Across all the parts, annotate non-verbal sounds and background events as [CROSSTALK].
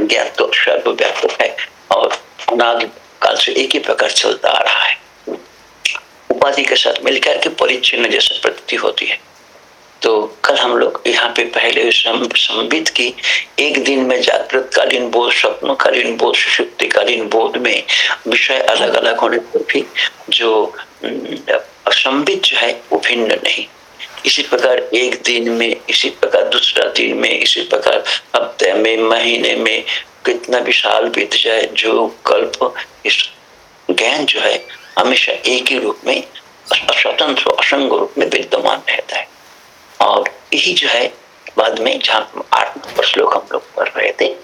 ज्ञान तो सर्वव्यापक है और अनादि काल से एक ही प्रकार चलता आ रहा है। उपाधि के साथ मिलकर के परिचिन्न जैसे प्रती होती है। तो कल हम लोग यहाँ पे पहले संबित की एक दिन में जागृत कालीन बोध स्वप्न कालीन बोध सुषुप्ति कालीन बोध में विषय अलग अलग होने पर भी जो संबित जो है, वो भिन्न नहीं। इसी प्रकार एक दिन में, इसी प्रकार दूसरा दिन में, इसी प्रकार हफ़्ते में, महीने में, कितना भी साल बीत जाए, जो कल्प, इस ज्ञान जो है, हमेशा एक ही रूप में, स्वतंत्र असंग रूप में विद्यमान रहता है। और यही जो है, बाद में जहाँ आठ नंबर श्लोक हम लोग पढ़ रहे थे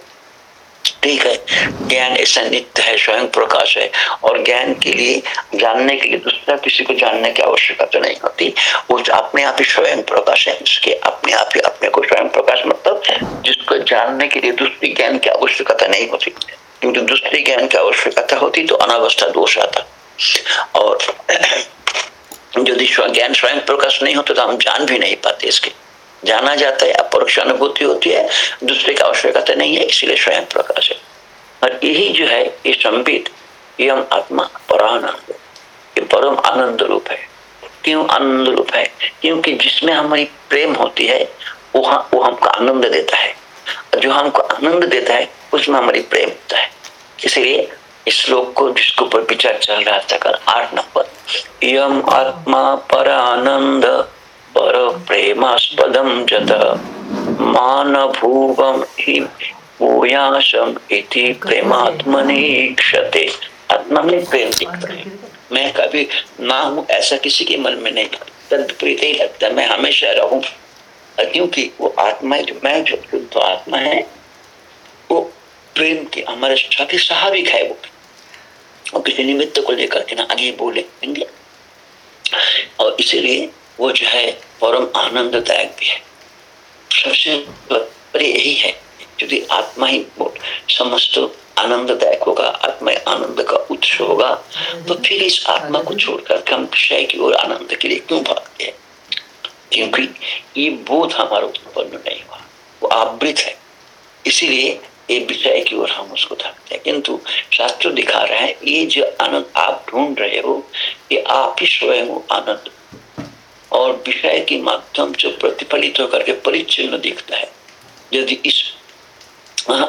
ठीक है, ज्ञान ऐसा नित्य है, स्वयं प्रकाश है। और ज्ञान के लिए, जानने के लिए दूसरा किसी को जानने की आवश्यकता तो नहीं होती। वो अपने आप ही स्वयं प्रकाश है, उसके अपने आप ही अपने को स्वयं प्रकाश मतलब जिसको जानने के लिए दूसरी ज्ञान की आवश्यकता नहीं होती। क्योंकि दूसरी ज्ञान की आवश्यकता होती तो अनावस्था दोष आता। और [CLEARS THROAT] यदि ज्ञान स्वयं प्रकाश नहीं होता तो हम जान भी नहीं पाते इसके। जाना जाता है, अपरोक्ष अनुभूति होती है, दूसरे की आवश्यकता नहीं है, इसीलिए स्वयं प्रकाश है। और यही जो है, ये संबित यम आत्मा परानंद ये परम आनंद रूप है। क्यों आनंद रूप है? क्योंकि जिसमें हमारी प्रेम होती है, वो वो हमको आनंद देता है। जो हमको आनंद देता है, उसमें हमारी प्रेम होता है। इसलिए इस श्लोक को, जिसके ऊपर विचार चल रहा था कल आठ नंबर, यम आत्मा पर आनंद पर प्रेमास्पदम जत मान भूवम ही भूयासम इति प्रेमात्मनि क्षते आत्मा में प्रेम दिखता है। मैं कभी ना हूँ, ऐसा किसी के मन में नहीं तदप्रीत ही लगता मैं हमेशा रहूँ। क्योंकि वो आत्मा जो मैं जो शुद्ध आत्मा है, वो प्रेम के, हमारे साथ ही स्वाभाविक है वो। और किसी निमित्त को लेकर के ना आगे बोलेंगे। और इसीलिए वो जो है परम आनंददायक भी है। सबसे बड़े यही है यदि आत्मा ही समस्त आनंददायक होगा, आत्मा आनंद का उत्स होगा। तो फिर इस आत्मा को छोड़कर हम विषय की ओर आनंद के लिए क्यों भागते हैं? क्योंकि ये बोध हमारा उत्पन्न नहीं हुआ, वो आवृत है। इसीलिए ये विषय की ओर हम उसको थकते हैं। किंतु शास्त्र दिखा रहा है, ये जो आनंद आप ढूंढ रहे हो, ये आप ही स्वयं आनंद और विषय के माध्यम से प्रतिफलित होकर के परिचिन्न दिखता है। यदि इस,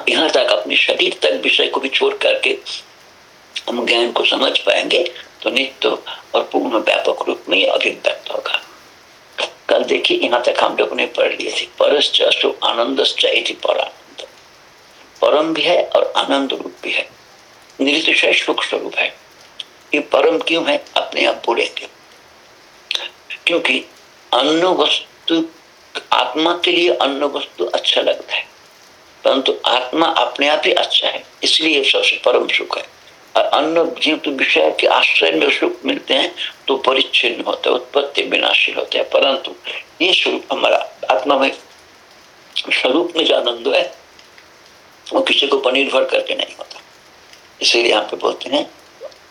यहाँ तक अपने शरीर तक विषय को भी छोड़ करके हम ज्ञान को समझ पाएँगे तो नित्य और पूर्ण व्यापक रूप में अभिव्यक्त होगा। कल देखिए, यहाँ तक हम लोग ने पढ़ लिए थे परश्च आनंद परानंद परम भी है और आनंद रूप भी है। निर्दिशय सुख स्वरूप है। ये परम क्यों है? अपने आप बोलेंगे। क्योंकि अन्न वस्तु, आत्मा के लिए अन्न वस्तु अच्छा लगता है। परंतु आत्मा अपने आप ही अच्छा है, इसलिए सबसे परम सुख है। और अन्न जीव विषय के आश्रय में सुख मिलते हैं तो परिच्छिन्न होते हैं, उत्पत्ति विनाशील होते हैं। परंतु ये स्वरूप हमारा आत्मा में स्वरूप में जो आनंद है, वो किसी को पर निर्भर करके नहीं होता। इसीलिए यहाँ पे बोलते हैं,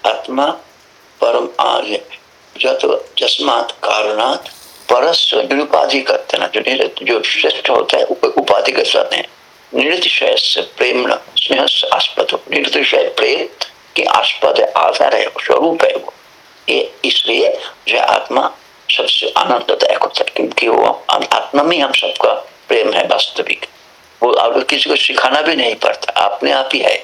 आत्मा परम आर्य जस्मात कारणात परस्व निरुपाधि करते ना जो जो श्रेष्ठ होता है उपाधि के साथ है। निरतिशय से प्रेम स्नेह से आस्पद हो। निरतिशय प्रेम के आस्पद है, आधार है, स्वरूप है वो। ये इसलिए जो आत्मा सबसे आनंददायक होता है, क्योंकि वो आत्मा में हम सबका प्रेम है वास्तविक। वो आप किसी को सिखाना भी नहीं पड़ता, अपने आप ही है।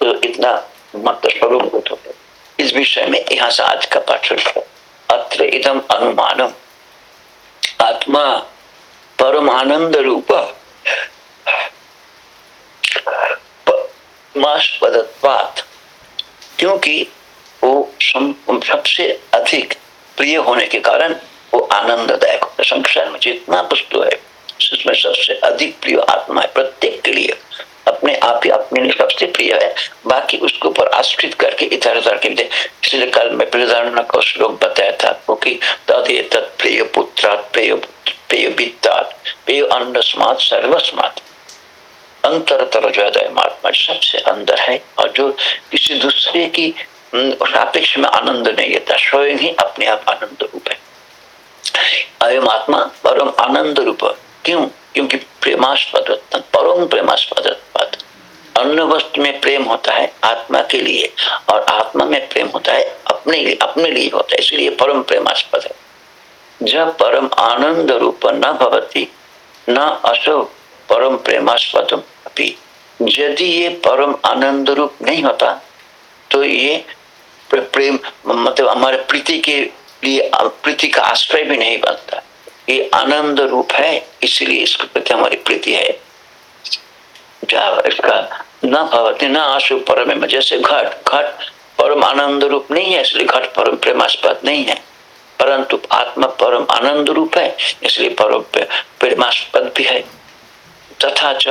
तो इतना मत स्वरूप होता है। इस विषय में यहाँ से आज का पाठ अत्र इदम अनुमानम। आत्मा परमानंद रूप क्योंकि वो सबसे अधिक प्रिय होने के कारण वो आनंददायक संसार में जितना वस्तु है, उसमें सबसे अधिक प्रिय आत्मा है प्रत्येक के लिए। अपने आप ही अपने लिए सबसे प्रिय है। बाकी उसके ऊपर आश्रित करके इधर उधर के इसलिए कल में प्रधान का श्लोक बताया था आपको क्योंकि तद प्रिय पुत्र, प्रिय प्रिय वित्तात प्रिय अन्नस्मात सर्वस्मात अंतरतर जो है महात्मा सबसे अंदर है और जो किसी दूसरे की सापेक्ष में आनंद नहीं देता स्वयं ही अपने आप आनंद रूप है। अयम आत्मा परम आनंद रूप। क्यों? क्योंकि प्रेमास्पद परम प्रेमास्पद अन्य वस्तु में प्रेम होता है आत्मा के लिए और आत्मा में प्रेम होता है अपने लिए अपने लिए होता है, इसलिए परम प्रेमास्पद है। जब परम आनंद रूप न भवती, न असो परम प्रेमास्पद अभी यदि ये परम आनंद रूप नहीं होता तो ये प्रेम मतलब हमारे प्रीति के लिए, प्रीति का आश्रय भी नहीं बनता। ये आनंद रूप है, इसलिए इसके प्रति हमारी प्रीति है। इसका न भवती, न आशु परम जैसे घट घट परम आनंद रूप नहीं है, इसलिए घट परम प्रेमास्पद नहीं है। परंतु आत्मा परम आनंद रूप है, इसलिए परम प्रेमास्पद भी है। तथा च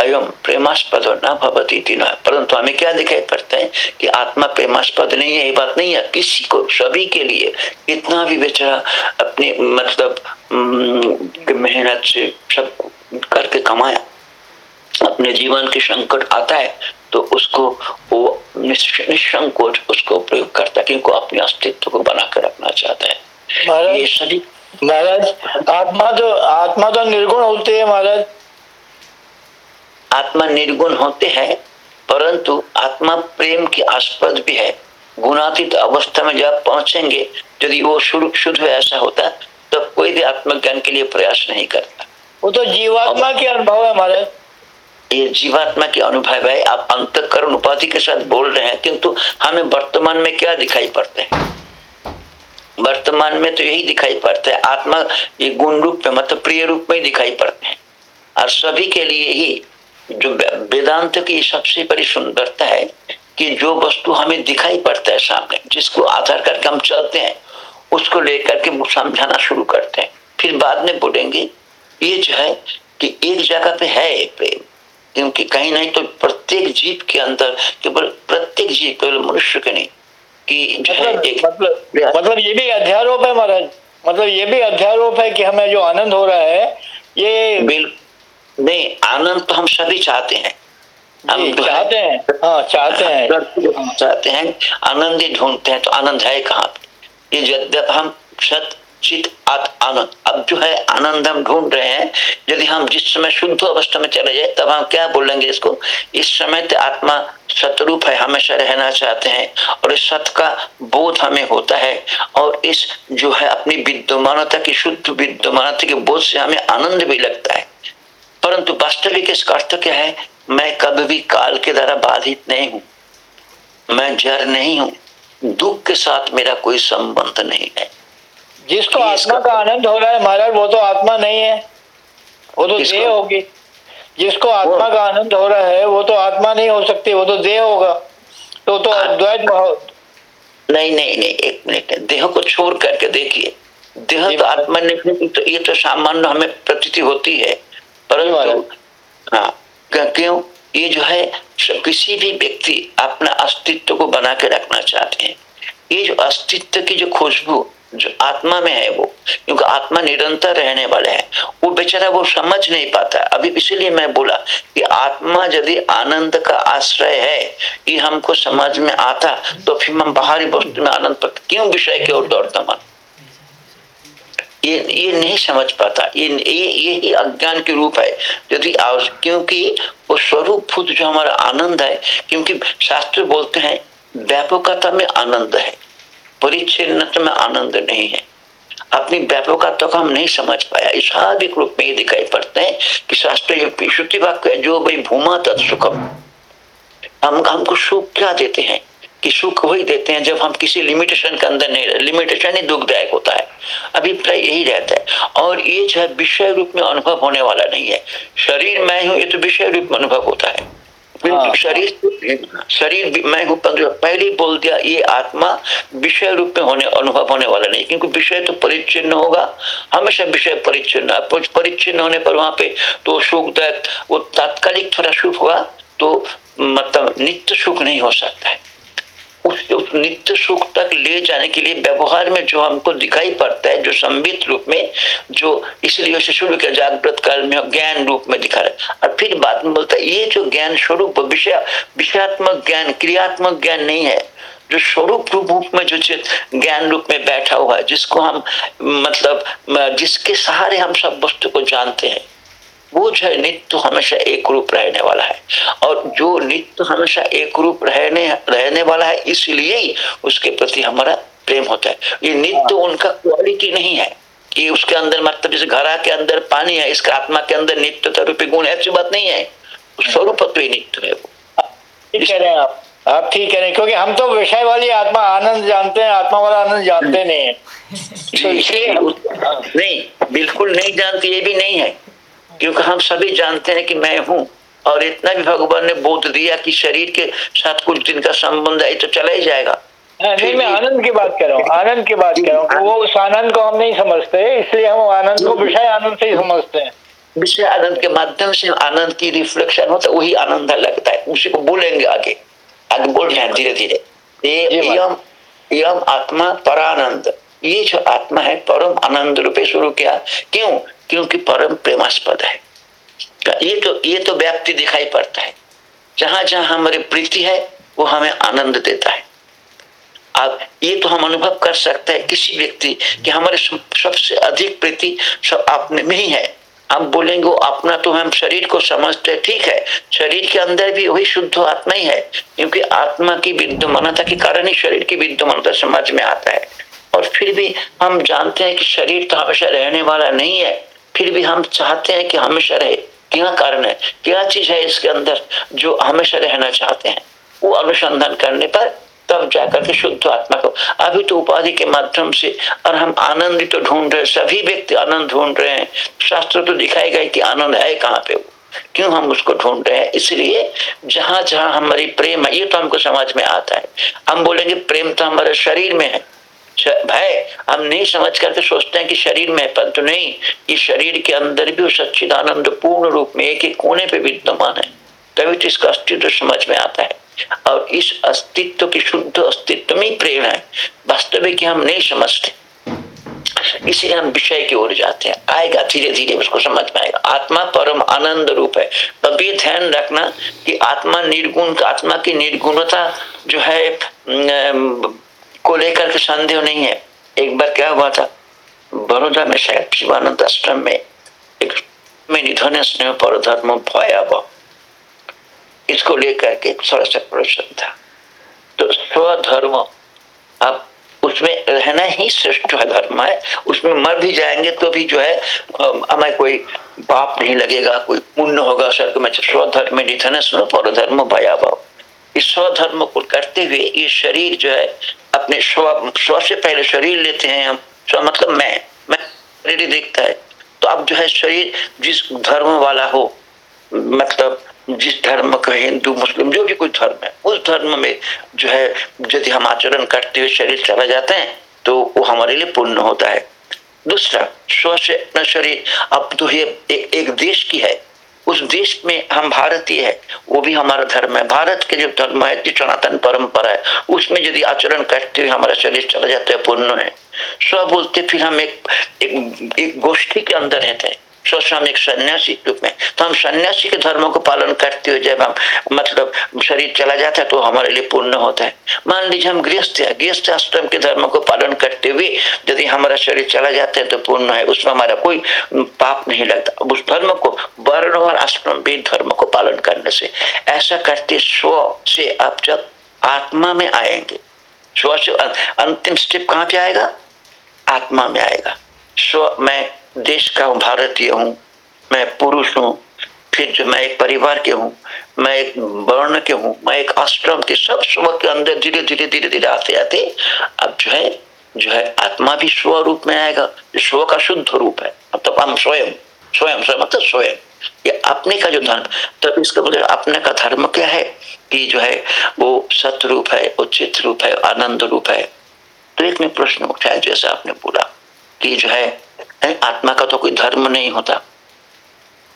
अयम प्रेमास्पद न भवती तीन परंतु हमें क्या दिखाई पड़ता है कि आत्मा प्रेमास्पद नहीं है, ये बात नहीं है। किसी को, सभी के लिए इतना भी बेचारा अपने मतलब मेहनत से सब करके कमाया। अपने जीवन के संकट आता है तो उसको वो निसंकोच उसको प्रयोग करता है क्योंकि अपने अस्तित्व को बना कर रखना चाहता है। ये सभी महाराज आत्मा तो आत्मा तो निर्गुण होते है महाराज। आत्मा निर्गुण होते हैं परंतु आत्मा प्रेम की आस्पद भी है। गुणातीत अवस्था में जब पहुँचेंगे यदि वो शुरू शुद्ध ऐसा होता तो कोई भी आत्मज्ञान के लिए प्रयास नहीं करता। वो तो जीवात्मा के अनुभव है हमारे ये जीवात्मा के अनुभव है, आप अंतकरण उपाधि के साथ बोल रहे हैं, किंतु हमें वर्तमान में क्या दिखाई पड़ते हैं? वर्तमान में तो यही दिखाई पड़ता है, आत्मा ये गुण रूप में मतलब प्रिय रूप में दिखाई पड़ते हैं। और सभी के लिए ही जो वेदांत की सबसे बड़ी सुंदरता है कि जो वस्तु हमें दिखाई पड़ता है सामने, जिसको आधार करके हम चलते हैं, उसको लेकर के समझाना शुरू करते हैं। फिर बाद में बोलेंगे, ये जो है कि एक जगह पे है प्रेम। क्योंकि कहीं नहीं तो प्रत्येक जीव के अंदर केवल प्रत्येक जीव केवल मनुष्य के नहीं कि जो मतलब, है एक मतलब मतलब ये भी अध्यारोप है महाराज। मतलब ये भी अध्यारोप है कि हमें जो आनंद हो रहा है ये नहीं आनंद तो हम सभी चाहते हैं। हम चाहते हैं। हाँ चाहते हैं। चाहते हैं आनंद ही ढूंढते हैं तो आनंद है कहाँ पे? ये जब हम सत चित आत आनंद। अब जो है आनंद हम ढूंढ रहे हैं, यदि हम जिस समय शुद्ध अवस्था में चले जाए, तब हम क्या बोलेंगे इसको? इस समय तो आत्मा सतरूप है, हमेशा रहना चाहते हैं और इस सत का बोध हमें होता है और इस जो है अपनी विद्यमानता की, शुद्ध विद्यमानता के बोध से हमें आनंद भी लगता है। परंतु वास्तविक इसका अर्थ क्या है? मैं कभी भी काल के द्वारा बाधित नहीं हूँ। मैं जर नहीं हूँ। दुख के साथ मेरा कोई संबंध नहीं है। जिसको आत्मा का आनंद हो रहा है महाराज वो तो आत्मा नहीं है। वो तो देह होगी। जिसको आत्मा का आनंद हो रहा है वो तो आत्मा नहीं हो सकती वो तो देह होगा। तो तो द्वैत नहीं नहीं नहीं एक मिनट देह को छोड़ करके देखिए। देह तो आत्मा नहीं तो ये तो सामान्य हमें प्रतीति होती है। परंतु हाँ क्यों? ये जो है किसी भी व्यक्ति अपना अस्तित्व को बना के रखना चाहते हैं। ये जो अस्तित्व की जो खुशबू जो आत्मा में है वो, क्योंकि आत्मा निरंतर रहने वाले हैं। वो बेचारा वो समझ नहीं पाता। अभी इसीलिए मैं बोला कि आत्मा यदि आनंद का आश्रय है ये हमको समझ में आता तो फिर हम बाहरी वस्तु में आनंद पर क्यों विषय की ओर दौड़ता मन ये ये नहीं समझ पाता। ये ये ये ही अज्ञान के रूप है। यदि क्योंकि वो स्वरूप खुद जो हमारा आनंद है, क्योंकि शास्त्र बोलते हैं, व्यापकता में आनंद है। परिच्छिन्न में आनंद नहीं है। अपनी व्यापकता तो हम नहीं समझ पाया। स्वाभाविक रूप में दिखाई पड़ते हैं कि शास्त्र श्रुति वाक्य जो भाई भूमा तत्सुखम हम, हमको सुख क्या देते हैं? कि सुख वही देते हैं जब हम किसी लिमिटेशन के अंदर नहीं लिमिटेशन ही दुखदायक होता है। अभिप्राय यही रहता है। और ये जो है, विषय रूप में अनुभव होने वाला नहीं है। शरीर मैं हूँ, ये तो विषय रूप में अनुभव होता है। हाँ। शरीर शरीर मैं हूँ पहले ही बोल दिया ये आत्मा विषय रूप में होने अनुभव होने वाला नहीं क्योंकि विषय तो परिचिन्न होगा। हमेशा विषय परिचिन्न परिचिन्न होने पर वहाँ पे तो सुख दर्द वो तात्कालिक थोड़ा सुख हुआ तो मतलब नित्य सुख नहीं हो सकता है। उस, उस नित्य सुख तक ले जाने के लिए व्यवहार में जो हमको दिखाई पड़ता है जो संबित रूप में जो इसलिए शुरू किया जागृत काल में ज्ञान रूप में दिखा रहा है। और फिर बाद में बोलता है ये जो ज्ञान स्वरूप विषय विषयात्मक ज्ञान क्रियात्मक ज्ञान नहीं है जो स्वरूप रूप में जो ज्ञान रूप में बैठा हुआ है जिसको हम मतलब जिसके सहारे हम सब वस्तु को जानते हैं। वो जो है नित्य हमेशा एक रूप रहने वाला है। और जो नित्य हमेशा एक रूप रहने रहने वाला है इसलिए ही उसके प्रति हमारा प्रेम होता है। ये नित्य हाँ। उनका क्वालिटी नहीं है कि उसके अंदर मतलब जैसे घरा के अंदर पानी है इसका आत्मा के अंदर नित्य रूपी गुण ऐसी बात नहीं है। स्वरूप तो ही नित्य है वो। ठीक कह रहे हैं आप। आप ठीक कह रहे हैं क्योंकि हम तो विषय वाली आत्मा आनंद जानते हैं आत्मा वाला आनंद जानते नहीं है। तो [LAUGHS] इसलिए [LAUGHS] नहीं बिल्कुल नहीं जानते ये भी नहीं है। क्योंकि हम सभी जानते हैं कि मैं हूँ। और इतना भी भगवान ने बोध दिया कि शरीर के साथ कुछ दिन का संबंध है तो चला ही जाएगा। नहीं मैं आनंद की बात कर रहा हूँ आनंद की बात कर रहा हूँ वो उस आनंद को हम नहीं समझते इसलिए हम आनंद को विषय आनंद से ही समझते हैं। विषय आनंद के माध्यम से आनंद की रिफ्लेक्शन होता है वही आनंद लगता है। उसी को बोलेंगे आगे। आगे बोल रहे हैं धीरे धीरे यम यम आत्मा परानंद। ये जो आत्मा है, परम आनंद रूपे शुरू किया। क्यों? क्योंकि परम प्रेमास्पद है। ये तो ये तो व्याप्ति दिखाई पड़ता है। जहाँ जहाँ हमारी प्रीति है, वो हमें आनंद देता है। अब ये तो हम अनुभव कर सकते हैं किसी व्यक्ति कि हमारे सबसे अधिक प्रीति सब आपने में ही है। हम बोलेंगे, वो अपना तो हम शरीर को समझते हैं, ठीक है। शरीर के अंदर भी वही शुद्ध आत्मा ही है। क्योंकि आत्मा की विद्यमानता के कारण ही शरीर की विद्यमानता समझ में आता है। और फिर भी हम जानते हैं कि शरीर तो हमेशा रहने वाला नहीं है। फिर भी हम चाहते हैं कि हमेशा रहे। क्या कारण है? क्या चीज़ है इसके अंदर जो हमेशा रहना चाहते हैं? वो अनुसंधान करने पर तब जाकर के शुद्ध आत्मा को। अभी तो उपाधि के माध्यम से और हम आनंद तो ढूंढ रहे, सभी व्यक्ति आनंद ढूंढ रहे हैं। शास्त्र तो दिखाई गए कि आनंद है कहाँ पे। वो क्यों हम उसको ढूंढ रहे हैं? इसलिए जहाँ जहाँ हमारी प्रेम है ये तो हमको समझ में आता है। हम बोलेंगे प्रेम तो हमारे शरीर में है। भय। हम नहीं समझ करके सोचते हैं कि शरीर में परंतु नहीं ये शरीर के अंदर भी सच्चिदानंद पूर्ण रूप में एक एक कोने पे विद्यमान है। तभी तो इसका अस्तित्व समझ में आता है। और इस अस्तित्व की शुद्ध अस्तित्व में प्रेरणा है। वास्तविक हम नहीं समझते। इसलिए हम विषय की ओर जाते हैं। आएगा धीरे धीरे उसको समझ में आएगा। आत्मा परम आनंद रूप है। ये ध्यान रखना कि आत्मा निर्गुण, आत्मा की निर्गुणता जो है को लेकर के संदेह नहीं है। एक बार क्या हुआ था? बड़ौदा में शायद शिवानंद आश्रम में एक निधन स्नेह पर धर्म भयावह। इसको लेकर के थोड़ा सा प्रश्न था। तो स्वधर्म, अब उसमें रहना ही श्रेष्ठ है धर्म है। उसमें मर भी जाएँगे तो भी जो है हमें कोई पाप नहीं लगेगा, कोई पुण्य होगा। में स्वधर्म निधन सुनो पर धर्म भयाभाव इस स्वधर्म को करते हुए ये शरीर जो है, अपने स्व स्व से पहले शरीर लेते हैं हम। स्व मतलब मैं मैं शरीर देखता है। तो अब जो है शरीर जिस धर्म वाला हो मतलब जिस धर्म का हिंदू, मुस्लिम, जो भी कोई धर्म है, उस धर्म में जो है, यदि हम आचरण करते हुए शरीर चला जाते हैं तो वो हमारे लिए पुण्य होता है। दूसरा स्व से अपना शरीर, अब तो ये एक देश की है। उस देश में हम भारतीय है वो भी हमारा धर्म है। भारत के जो धर्म है सनातन परंपरा है उसमें यदि आचरण करते हुए हमारा शरीर चला जाता है पुण्य है सब बोलते फिर हम एक एक, एक गोष्ठी के अंदर रहते हैं। हम एक सन्यासी रूप में। तो हम सन्यासी के धर्म को पालन करते हुए जब हम मतलब शरीर चला जाता है तो हमारे लिए पूर्ण होता है। मान लीजिए हम गृहस्थ है, गृहस्थ आश्रम के धर्म को पालन करते हुए यदि हमारा शरीर चला जाता है तो पूर्ण है। उसमें हमारा कोई पाप नहीं लगता। उस धर्म को, वर्ण और आश्रम भी धर्म को पालन करने से। ऐसा करते स्व से आप जब आत्मा में आएँगे, स्व से अंतिम स्टेप कहाँ पे आएगा? आत्मा में आएगा। स्व, मैं देश का हूँ, भारतीय हूँ, मैं पुरुष हूँ, फिर जो मैं एक परिवार के हूँ, मैं एक वर्ण के हूँ, मैं एक आश्रम के सब स्व के अंदर धीरे धीरे धीरे धीरे आते आते, अब जो है जो है आत्मा भी स्व रूप में आएगा स्व का शुद्ध रूप है। मतलब हम स्वयं स्वयं स्वयं मतलब स्वयं। ये अपने का जो धर्म तो इसका मतलब अपने का धर्म क्या है? कि जो है, वो सत्य रूप है, उचित रूप है, आनंद रूप है। तो एक प्रश्न उठाया, जैसे आपने बोला, कि जो है आत्मा का तो कोई धर्म नहीं होता।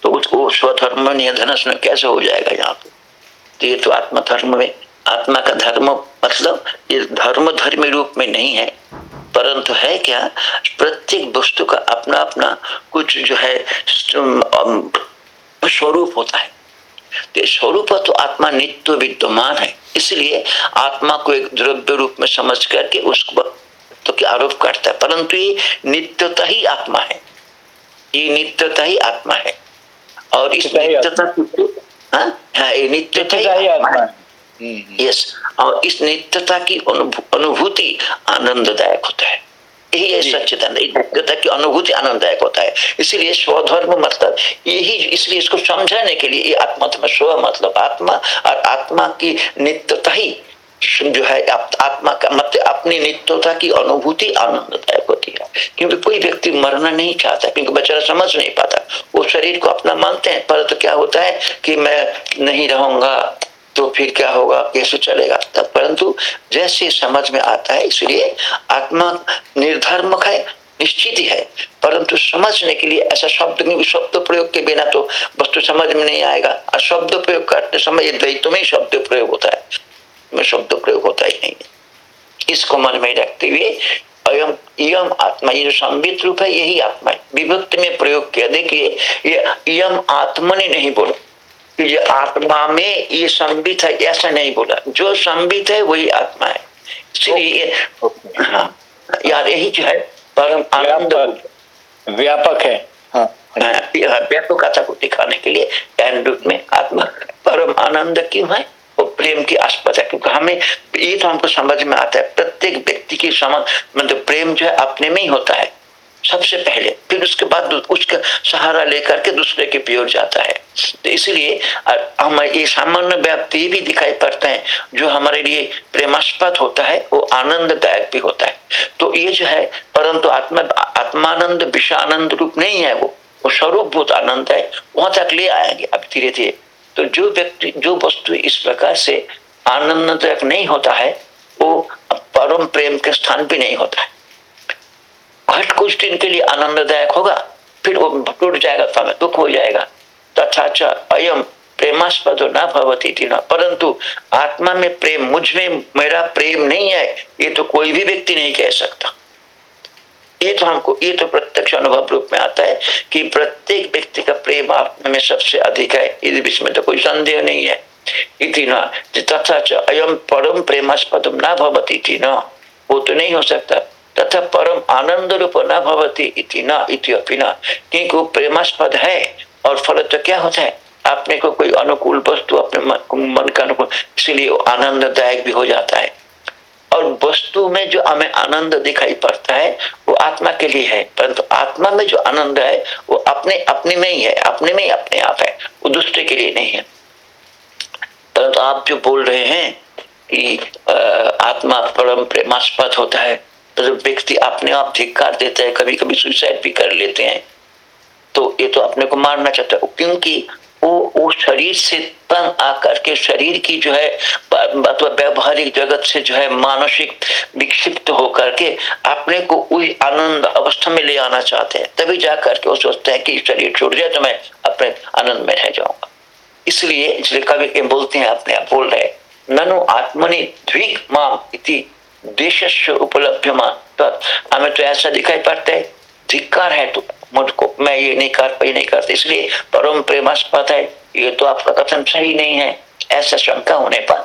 तो उसको स्वधर्म निधन कैसे हो जाएगा यहाँ पे? तो ये तो आत्मा धर्म में आत्मा का धर्म मतलब ये धर्म धर्म रूप में नहीं है। परंतु है क्या? प्रत्येक वस्तु का अपना अपना कुछ जो है स्वरूप होता है। तो स्वरूप तो आत्मा नित्य विद्यमान है। इसलिए आत्मा को एक द्रव्य रूप में समझ करके उसको तो क्या आरोप करता है। परंतु ये नित्यता ही आत्मा है। ये नित्यता ही आत्मा है। और इस नित्यता हाँ? हाँ, नित्यता ही आत्मा है। यस और इस नित्यता की अनुभूति आनंददायक होता है। यही है सच्चिदानंद। नित्यता की अनुभूति आनंददायक होता है। इसीलिए स्वधर्म मतलब यही इसलिए इसको समझाने के लिए ये आत्मा स्व मतलब आत्मा और आत्मा की नित्यता ही जो है आत्मा का मतलब अपनी नित्यता की अनुभूति आनंददायक होती है। क्योंकि कोई व्यक्ति मरना नहीं चाहता, क्योंकि बेचारा समझ नहीं पाता। वो शरीर को अपना मानते हैं, पर तो क्या होता है कि मैं नहीं रहूँगा तो फिर क्या होगा, कैसे चलेगा? तब परंतु जैसे समझ में आता है, इसलिए आत्मा निर्धर्मक है, निश्चित ही है। परंतु समझने के लिए ऐसा शब्द शब्द प्रयोग के बिना तो वस्तु समझ में नहीं आएगा। और शब्द प्रयोग करते समय द्वैत में शब्द प्रयोग होता है। में शब्द प्रयोग होता ही नहीं इसको मन में रखते हुए अयम यम आत्मा ये जो संबित रूप है यही आत्मा है। विभक्त में प्रयोग किया देखिए ये यम आत्मा ने नहीं बोला। ये आत्मा में ये संबित है ऐसा नहीं बोला। जो संबित है वही आत्मा है। इसलिए हाँ यार यही जो है परम आनंद। व्यापक है। हाँ, हाँ व्यापकता को दिखाने के लिए में आत्मा परम आनंद क्यों है? प्रेम की आस्पद है, क्योंकि हमें ये तो हमको समझ में आता है, प्रत्येक व्यक्ति की समझ मतलब प्रेम जो है अपने में ही होता है, सबसे पहले, फिर उसके बाद उसका सहारा लेकर के दूसरे के प्योर जाता है। तो इसलिए हम ये सामान्य व्याप्ति भी दिखाई पड़ते हैं, जो हमारे लिए प्रेमास्पद होता है, वो आनंददायक भी होता है। तो ये जो है, परंतु आत्मा, आत्मानंद विषानंद रूप नहीं है वो वो स्वरूप भूत आनंद है, वहाँ तक ले आएँगे, अब धीरे धीरे तो जो व्यक्ति, जो वस्तु इस प्रकार से आनंददायक नहीं होता है, वो परम प्रेम के स्थान भी नहीं होता है। घट कुछ दिन के लिए आनंददायक होगा, फिर वो टूट जाएगा तो हमें दुख हो जाएगा। तथा अयम प्रेमास्पद न भवती परंतु आत्मा में प्रेम, मुझमें मेरा प्रेम नहीं है, ये तो कोई भी व्यक्ति नहीं कह सकता। ये तो हमको, ये तो प्रत्यक्ष अनुभव रूप में आता है कि प्रत्येक व्यक्ति का प्रेम आत्मा में सबसे अधिक है। इस बीच में तो कोई संदेह नहीं है। अयम परम प्रेमास्पद न भवती थी न। वो तो नहीं हो सकता। तथा परम आनंद रूप न भवती इति न, इति अपि न। क्योंकि प्रेमास्पद है और फल तो क्या होता है? आपने को कोई अनुकूल वस्तु अपने मन का अनुकूल, इसलिए आनंददायक भी हो जाता है। और वस्तु में जो हमें आनंद दिखाई पड़ता है आत्मा के लिए है, परंतु आत्मा में जो आनंद है, वो अपने अपने में ही है, अपने में ही अपने आप है, वो दूसरे के लिए नहीं है। परंतु आप जो बोल रहे हैं कि आत्मा परम प्रेमास्पद होता है तो व्यक्ति अपने आप धिक्कार देता है कभी कभी सुसाइड भी कर लेते हैं तो ये तो अपने को मारना चाहता है। क्योंकि वो वो शरीर से तन आकर के शरीर की जो है मतलब व्यवहारिक जगत से जो है मानसिक विक्षिप्त होकर के अपने को उस आनंद अवस्था में ले आना चाहते हैं। तभी जा करके वो सोचते हैं कि शरीर छूट जाए तो मैं अपने आनंद में रह जाऊँगा। इसलिए इसलिए कभी के बोलते हैं, अपने आप बोल रहे ननु आत्मनि द्विक माम इति देश उपलब्ध मान तो हमें तो ऐसा दिखाई पड़ता है, धिक्कार है तो मुझको, मैं ये नहीं कर पाई नहीं करती। इसलिए परम प्रेमास्पद है। ये तो आपका कथन सही नहीं है। ऐसा शंका होने पर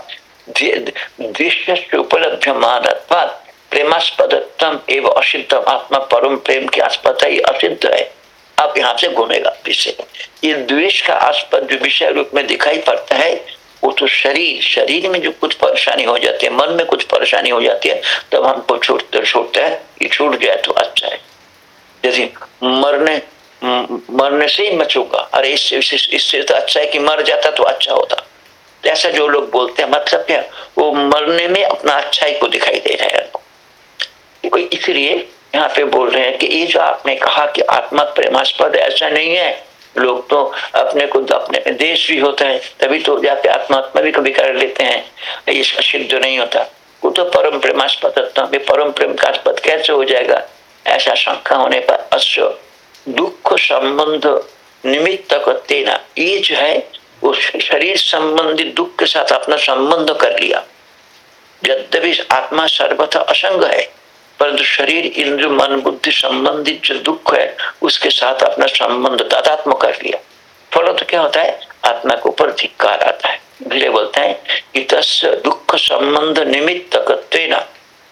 उपलब्ध मानत्वाद प्रेमास्पदम एवं असिद्धम। आत्मा परम प्रेम के आस्पद है असिद्ध है। आप यहाँ से घूमेगा पीछे ये द्वेष का आस्पद जो विषय रूप में दिखाई पड़ता है, वो तो शरीर शरीर में जो कुछ परेशानी हो जाती है, मन में कुछ परेशानी हो जाती है, तब हमको छूटते छूटता है। ये छूट जाए तो अच्छा है। यदि मरने मरने से ही मचूँगा अरे इससे इससे तो अच्छा है कि मर जाता तो अच्छा होता। ऐसा जो लोग बोलते हैं मतलब क्या, वो मरने में अपना अच्छाई को दिखाई दे रहा है। इसलिए यहाँ पे बोल रहे हैं कि ये जो आपने कहा कि आत्मा प्रेमास्पद ऐसा नहीं है। लोग तो अपने को, अपने में देश भी होता है, तभी तो जाके आत्मात्मा भी कभी कर लेते हैं। ये सिद्ध नहीं होता। वो तो परम प्रेमास्पद परम प्रेम कास्पद कैसे हो जाएगा? ऐसा शंका होने पर अश्व दुख संबंध निमित्त तेना ये जो है वो शरीर संबंधित दुख के साथ अपना संबंध कर लिया यद्यपि आत्मा सर्वथा असंग है परंतु शरीर इंद्र मन बुद्धि संबंधित जो दुख है उसके साथ अपना संबंध तादात्म कर लिया फल तो क्या होता है आत्मा के ऊपर धिक्कार आता है इसलिए बोलते हैं कि तस् दुख संबंध निमित्त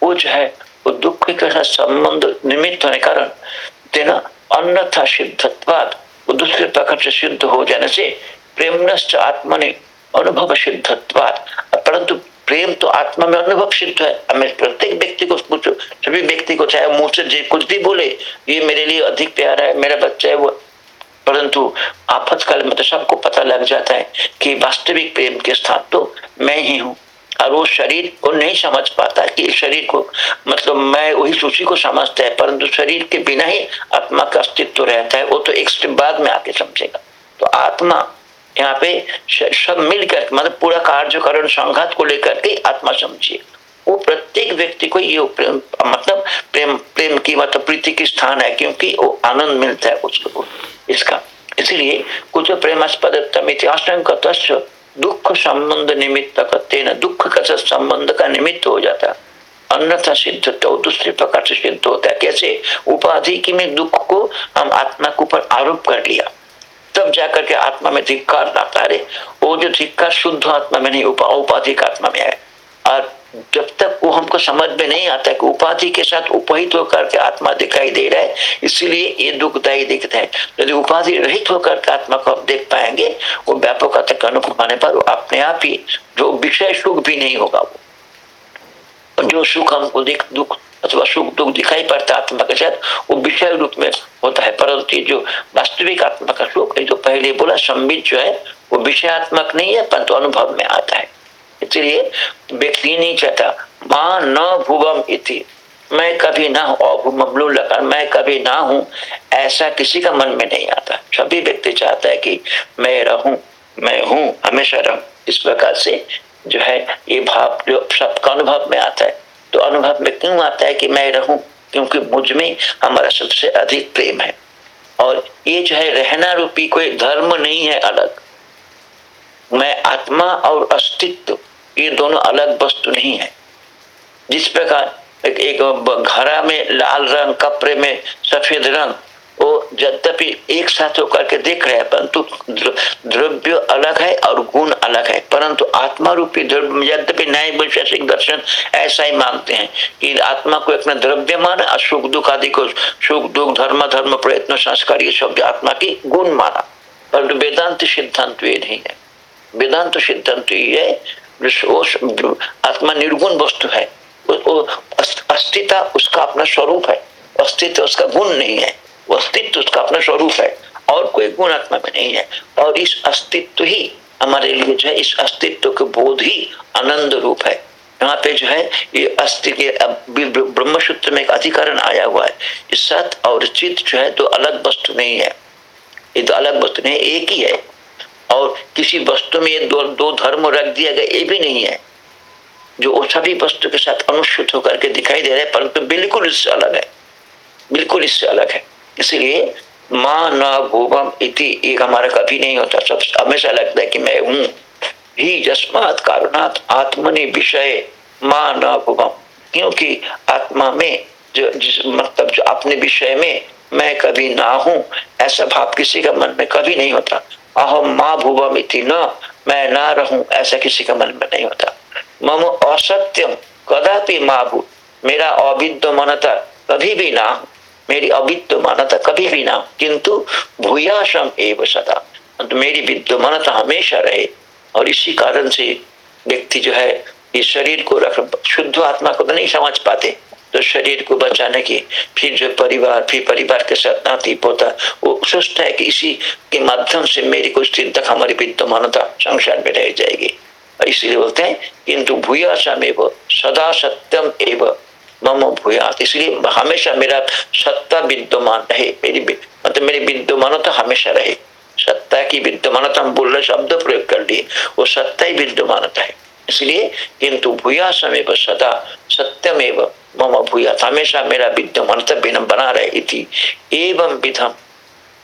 वो जो है वो दुख के साथ संबंध निमित्त होने कारण तेना अन्यथा सिद्धत्वाद। वो दूसरे प्रकार से सिद्ध हो जाने से प्रेमनश्च आत्मा ने अनुभव सिद्धत्वाद। परंतु प्रेम तो आत्मा में अनुभव सिद्ध है। हमें प्रत्येक व्यक्ति को पूछो, सभी व्यक्ति को चाहे मुँह से कुछ भी बोले, ये मेरे लिए अधिक प्यारा है, मेरा बच्चा है वो। परंतु आफतकाल में तो सबको पता लग जाता है कि वास्तविक प्रेम के स्थान तो मैं ही हूँ। और वो शरीर को नहीं समझ पाता कि शरीर को मतलब मैं वही सूची को समझता है, परंतु शरीर के बिना ही आत्मा का अस्तित्व रहता है, वो तो एक बाद में आके समझेगा। तो आत्मा यहाँ पे सब मिलकर मतलब पूरा कार्यकरण, संघात को लेकर के आत्मा समझिए। वो प्रत्येक व्यक्ति को ये प्रेम मतलब प्रेम प्रेम की मतलब प्रीति की स्थान है, क्योंकि वो आनंद मिलता है उसको। इसका, इसलिए कुछ प्रेमास्पद दुख संबंध निमित्त करते ना दुख का संबंध का निमित्त हो जाता अन्यथा सिद्ध तो दूसरे प्रकार से सिद्ध होता है। कैसे? उपाधि की में दुख को हम आत्मा के ऊपर आरोप कर लिया। तब जाकर के आत्मा में धिक्कार आता है। वो जो धिक्कार शुद्ध आत्मा में नहीं, उपा का आत्मा में है और जब तक वो हमको समझ में नहीं आता कि उपाधि के साथ उपहित होकर के आत्मा दिखाई दे रहा है, इसीलिए ये दुखदायी दिखता है। यदि उपाधि रहित होकर के आत्मा को आप देख पाएँगे, वो व्यापक तक अनुभव आने पर अपने आप ही जो विषय सुख भी नहीं होगा वो। जो सुख हमको दिख, दुख अथवा सुख दुख दिखाई पड़ता है आत्मा के साथ, वो विषय रूप में होता है। परंतु जो वास्तविक आत्मा का सुख जो पहले बोला, संबित जो है, वो विषयात्मक नहीं है, परंतु अनुभव में आता है। इसलिए व्यक्ति नहीं चाहता, माँ न भूवम इति। मैं कभी ना हूँ लगा मैं कभी ना हूँ, ऐसा किसी का मन में नहीं आता। सभी व्यक्ति चाहता है कि मैं रहूँ, मैं हूँ, हमेशा रहूँ। इस प्रकार से जो है, ये भाव जो सबका अनुभव में आता है। तो अनुभव में क्यों आता है कि मैं रहूँ? क्योंकि मुझमें हमारा सबसे अधिक प्रेम है। और ये जो है, रहना रूपी कोई धर्म नहीं है अलग। मैं आत्मा और अस्तित्व ये दोनों अलग वस्तु नहीं है। जिस प्रकार एक, घरा में लाल रंग कपड़े में सफ़ेद रंग वो यद्यपि एक साथ होकर के देख रहे हैं परंतु द्रव्य अलग है और गुण अलग है। परंतु आत्मा रूपी द्रव्य यद्यपि न्याय वैशेषिक दर्शन ऐसा ही मानते हैं कि आत्मा को एक द्रव्य माना और सुख दुख आदि को सुख दुख धर्म धर्म प्रयत्न संस्कार ये शब्द आत्मा की गुण माना परंतु वेदांत सिद्धांत ये नहीं है। वेदांत सिद्धांत ये है आत्मा निर्गुण वस्तु है। अस्तित्व उसका अपना स्वरूप है। अस्तित्व उसका गुण नहीं है। अस्तित्व उसका अपना स्वरूप है। और कोई गुण आत्मा में नहीं है। और इस अस्तित्व ही हमारे लिए जो है, इस अस्तित्व के बोध ही आनंद रूप है। यहाँ पे जो है, ये अस्थि के ब्रह्म सूत्र में एक अधिकरण आया हुआ है। इस सत और चित जो है तो अलग वस्तु नहीं है। ये तो अलग वस्तु नहीं, एक ही है। और किसी वस्तु में दो, दो धर्म रख दिया गया ये भी नहीं है। जो सभी वस्तु के साथ अनुसूत होकर के दिखाई दे रहे हैं परंतु बिल्कुल इससे अलग है। बिल्कुल इससे अलग है। इसलिए माँ न भूवम इति एक हमारा कभी नहीं होता। सब हमेशा लगता है कि मैं हूँ। ही जस्मात कारणात आत्मनि विषय माँ न भूवम क्योंकि आत्मा में जो जिस मतलब जो अपने विषय में मैं कभी ना हूँ ऐसा भाव किसी का मन में कभी नहीं होता। अहम माँ भूवम इति न, मैं ना रहूँ, ऐसा किसी का मन में नहीं होता। मम असत्यम कदापि माँ भू मेरा अविद्यमानता कभी भी ना, मेरी अविद्यमानता कभी भी ना, किंतु भूयाशम एवं सदा। तो मेरी विद्यमानता हमेशा रहे, और इसी कारण से व्यक्ति जो है इस शरीर को रख, शुद्ध आत्मा को तो नहीं समझ पाते। तो शरीर को बचाने की, फिर जो परिवार, फिर परिवार के साथ नाती पोता, वो सोचता है कि इसी के माध्यम से मेरी कुछ दिन तक हमारी विद्यमानता संसार में रह जाएगी। इसीलिए बोलते हैं, किंतु भूयाशम एवं सदा सत्यम एवं मम भूयात। इसलिए हमेशा मेरा सत्ता विद्यमान रहे, मेरी मतलब मेरी विद्यमानता हमेशा रहे। सत्ता की विद्यमानता हम बोल रहे शब्द प्रयोग कर लिए, वो सत्ता ही विद्यमानता है। इसलिए किंतु भूया समय सदा सत्यमेव मम भूयात। हमेशा मेरा विद्यमानता बिना बना रहे एवं विधम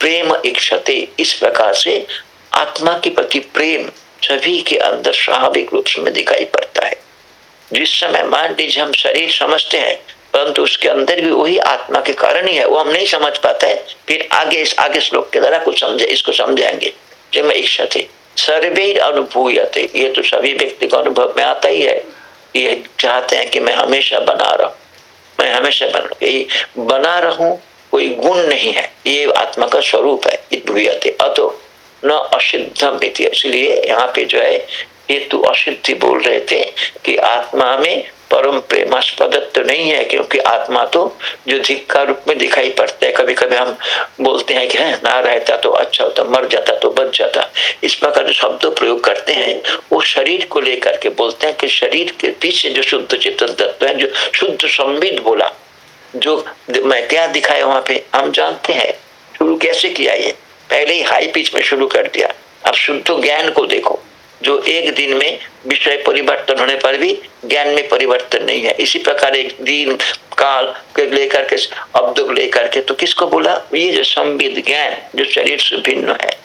प्रेम इच्छते इस प्रकार से आत्मा के प्रति प्रेम सभी के अंदर स्वाभाविक रूप से दिखाई पड़ता है। जिस समय मान लीजिए हम शरीर समझते हैं, परंतु उसके अंदर भी वही आत्मा के कारण ही है, वो हम नहीं समझ पाते हैं, फिर आगे इस आगे श्लोक के द्वारा कुछ समझे इसको समझाएँगे। जो मैं इच्छा थे सर्वे अनुभूयते। ये तो सभी व्यक्ति को अनुभव में आता ही है। ये चाहते हैं कि मैं हमेशा बना रहा। मैं हमेशा बना यही बना रहू, कोई गुण नहीं है। ये आत्मा का स्वरूप है अतो न असिद्धम इसलिए यहाँ पे जो है, ये तू असिद्धि बोल रहे थे कि आत्मा में परम प्रेमास्पद तो नहीं है, क्योंकि आत्मा तो जो धिक्का रूप में दिखाई पड़ता है। कभी कभी हम बोलते हैं कि, है ना रहता तो अच्छा होता, मर जाता तो बच जाता। इस प्रकार जो शब्द प्रयोग करते हैं, वो शरीर को लेकर के बोलते हैं कि शरीर के पीछे जो शुद्ध चेतन तत्व है, जो शुद्ध संविद बोला, जो मैं क्या दिखाया वहाँ पे? हम जानते हैं, शुरू कैसे किया ये? पहले ही हाई पिच में शुरू कर दिया। अब शुद्ध ज्ञान को देखो। जो एक दिन में विषय परिवर्तन होने पर भी ज्ञान में परिवर्तन नहीं है। इसी प्रकार एक दिन, काल के लेकर के, अब्द लेकर के तो किसको बोला? ये जो संविद ज्ञान, जो शरीर से भिन्न है,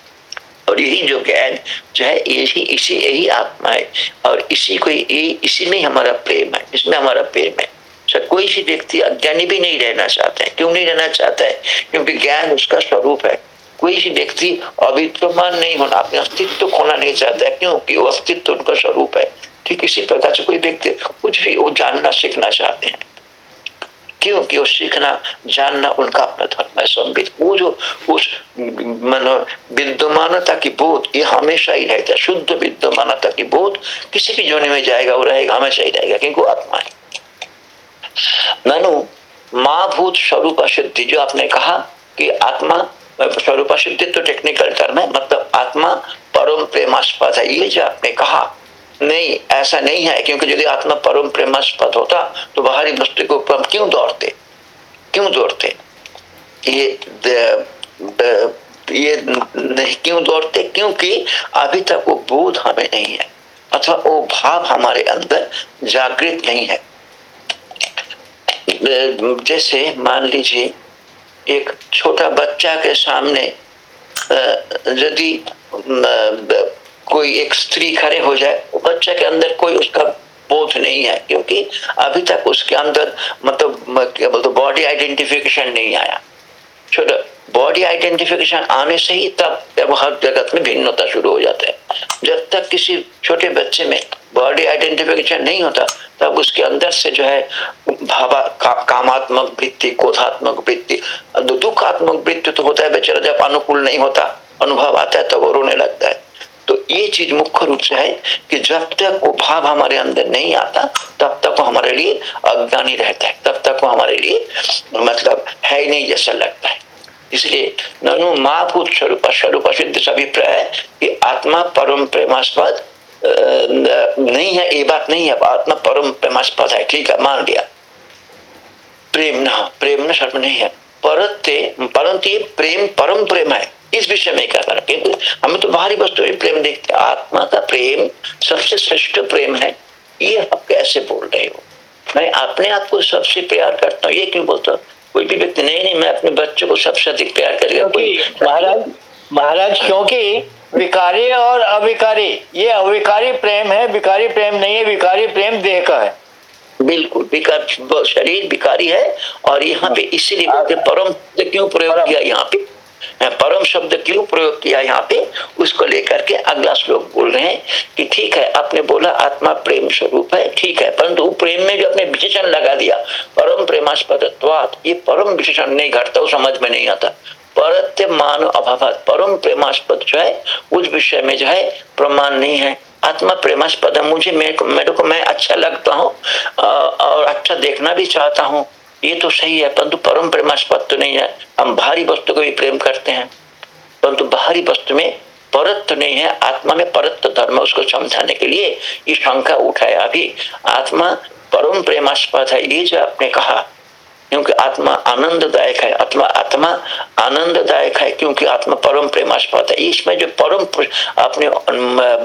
और यही जो ज्ञान जो है यही, इसी, यही आत्मा है, और इसी को, यही, इसी में हमारा प्रेम है, इसमें हमारा प्रेम है। सर, कोई सी व्यक्ति अज्ञानी भी नहीं रहना चाहते हैं। क्यों नहीं रहना चाहता है? क्योंकि ज्ञान उसका स्वरूप है। कोई व्यक्ति अविद्यमान नहीं होना, अपने अस्तित्व खोना नहीं चाहता है। क्योंकि वो अस्तित्व उनका स्वरूप है। ठीक इसी प्रकार से कोई व्यक्ति कुछ भी वो जानना, सीखना चाहते हैं। क्योंकि वो सीखना, जानना उनका अपना धर्म है, संबित। वो जो उस मनो विद्यमानता की बोध, ये हमेशा ही रहता है। शुद्ध विद्यमानता की बोध किसी भी जोने में जाएगा, वो रहेगा, हमेशा ही रहेगा, क्योंकि आत्मा है। ननु माँ भूत स्वरूप सिद्धि जो आपने कहा कि आत्मा स्वरूप सिद्धि तो टेक्निकल टर्म है मतलब आत्मा परम प्रेमास्पद है ये जो आपने कहा। नहीं ऐसा नहीं है क्योंकि यदि आत्मा परम प्रेमास्पद होता तो बाहरी वस्तु के ऊपर क्यों दौड़ते? क्यों दौड़ते? ये द, द, ये नहीं क्यों दौड़ते? क्योंकि अभी तक वो बोध हमें नहीं है अथवा वो भाव हमारे अंदर जागृत नहीं है। जैसे मान लीजिए एक छोटा बच्चा के सामने यदि कोई एक स्त्री खड़े हो जाए बच्चे के अंदर कोई उसका बोध नहीं है, क्योंकि अभी तक उसके अंदर मतलब क्या बोलते बॉडी आइडेंटिफिकेशन नहीं आया। छोटा बॉडी आइडेंटिफिकेशन आने से ही तब व्यवहार जगत में भिन्नता शुरू हो जाता है। जब तक किसी छोटे बच्चे में बॉडी आइडेंटिफिकेशन नहीं होता तब उसके अंदर से जो है भावा का, कामात्मक वृत्ति क्रोधात्मक वृत्ति दुखात्मक वृत्ति तो होता है बेचारा जब अनुकूल नहीं होता अनुभव आता है तब तो वो रोने लगता है। तो ये चीज़ मुख्य रूप से है कि जब तक वो भाव हमारे अंदर नहीं आता तब तक वो हमारे लिए अज्ञानी रहता है। तब तक वो हमारे लिए मतलब है ही नहीं जैसा लगता है। इसलिए ननु महाभूत स्वरूप स्वरूप सिद्ध अभिप्राय है कि आत्मा परम प्रेमास्पद नहीं है ये बात नहीं है आत्मा परम प्रेमास्पद है ठीक है मान लिया। प्रेम न प्रेम न शर्म नहीं है। परते परंतु प्रेम परम प्रेम है। इस विषय में क्या करा क्योंकि हमें तो बाहरी वस्तु में प्रेम देखते आत्मा का प्रेम सबसे श्रेष्ठ प्रेम है। ये आप कैसे बोल रहे हो? मैं अपने आप को सबसे प्यार करता हूँ। ये क्यों बोलता हूँ? कोई भी व्यक्ति नहीं नहीं मैं अपने बच्चों को सबसे अधिक प्यार करेगा महाराज महाराज क्योंकि विकारी और अविकारी। ये अविकारी प्रेम है विकारी प्रेम नहीं है विकारी प्रेम देह का है। बिल्कुल विकार शरीर विकारी है और यहाँ पे इसीलिए परम क्यों प्रयोग किया यहाँ पे? परम शब्द क्यों प्रयोग किया यहाँ पे? उसको लेकर के अगला श्लोक बोल रहे हैं कि ठीक है आपने बोला आत्मा प्रेम स्वरूप है ठीक है परंतु प्रेम में जो आपने विशेषण लगा दिया परम प्रेमास्पद ये परम विशेषण नहीं घटता वो समझ में नहीं आता। परत्य मान अभाव। परम प्रेमास्पद जो है, उस विषय में जो है, प्रमाण नहीं है। आत्मा प्रेमास्पद है। मुझे मेरे को मैं अच्छा लगता हूँ और अच्छा देखना भी चाहता हूँ। ये तो सही है, परंतु परम प्रेमास्पद तो नहीं है। हम बाहरी वस्तु को भी प्रेम करते हैं। परंतु बाहरी वस्तु में परत्व नहीं है। आत्मा में परत्व धर्म उसको समझाने के लिए ये शंका उठाया अभी। आत्मा परम प्रेमास्पद है। ये जो आपने कहा क्योंकि आत्मा आनंददायक है। आत्मा आत्मा आनंददायक है क्योंकि आत्मा परम प्रेमास्पद है। इसमें जो परम आपने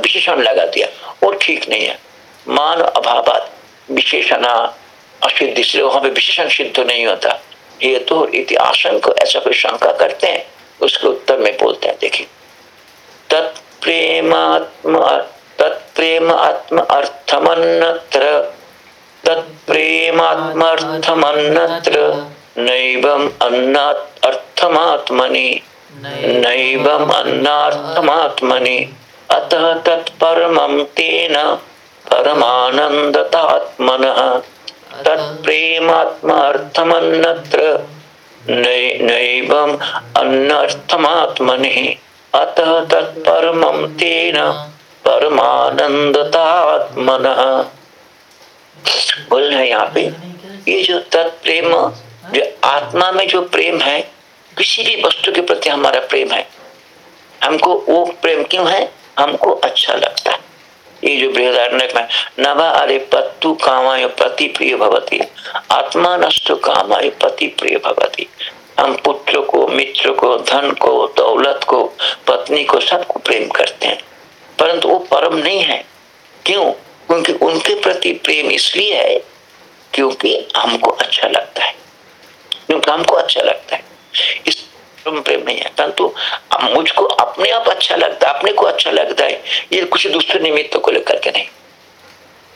विशेषण लगा दिया, वो ठीक नहीं है। मान अभाव विशेषणा असिद्ध इसलिए वहाँ पे विशेषण सिद्ध नहीं होता। ये तो इति आशंक, ऐसा कोई शंका करते हैं, उसके उत्तर में बोलते हैं, देखिए। तत्प्रेमात्म तत्प्रेम आत्म अर्थमन्नत्र। तत्प्रेमात्मर्थमन्नत्र नैवम् अन्नात् अर्थमात्मनि नैवम् अन्नार्थमात्मनि। अतः तत्परमं तेन परमानन्दतात्मनः। तत्प्रेमात्मार्थमन्नत्र नैवम अन्नर्थमात्मनि। अतः तत्परमं तेन परमानंदतात्मन बोल रहे यहाँ पे, ये जो तत्प्रेम जो आत्मा में जो प्रेम है, किसी भी वस्तु के प्रति हमारा प्रेम है। हमको वो प्रेम क्यों है? हमको अच्छा लगता है। ये जो में पत्तु कामाय पति प्रिय भवती, आत्मा नष्ट कामाय पति प्रिय भवती। हम पुत्र को, मित्र को, धन को, दौलत को, पत्नी को सबको प्रेम करते हैं। परंतु वो परम नहीं है। क्यों? क्योंकि उनके प्रति प्रेम इसलिए है क्योंकि हमको अच्छा लगता है। क्योंकि हमको अच्छा लगता है। इस प्रेम नहीं है। परंतु मुझको अपने आप अच्छा लगता है, अपने को अच्छा लगता है, ये कुछ दूसरे निमित्त को लेकर के नहीं।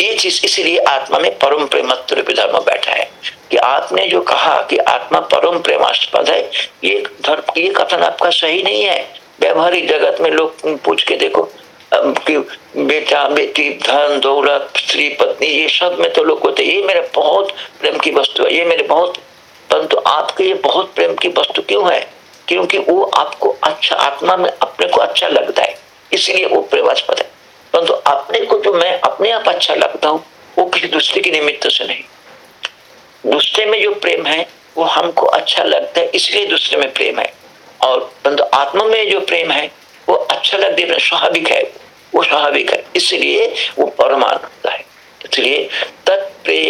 ये चीज़ इसीलिए आत्मा में परम प्रेमत्व धर्म बैठा है कि आपने जो कहा कि आत्मा परम प्रेमास्पद है, ये धर्म, ये कथन आपका सही नहीं है। व्यवहारिक जगत में लोग पूछ के देखो बेटा, बेटी, धन, दौलत, स्त्री, पत्नी, ये सब में तो लोग होते ये मेरे बहुत प्रेम की वस्तु है। ये मेरे बहुत, परंतु आपके ये बहुत प्रेम की वस्तु क्यों है? क्योंकि वो आपको अच्छा आत्मा में अपने को अच्छा लगता है। इसलिए वो प्रेमास्पद है। परंतु अपने को जो मैं अपने आप अच्छा लगता हूँ, वो किसी दूसरे के निमित्त से नहीं। दूसरे में जो प्रेम है, वो हमको अच्छा लगता है, इसलिए दूसरे में प्रेम है। और परंतु आत्मा में जो प्रेम है वो अच्छा लगता स्वाभाविक है वो स्वाभाविक है। इसलिए वो परमानंद है। इसलिए तत्प्रे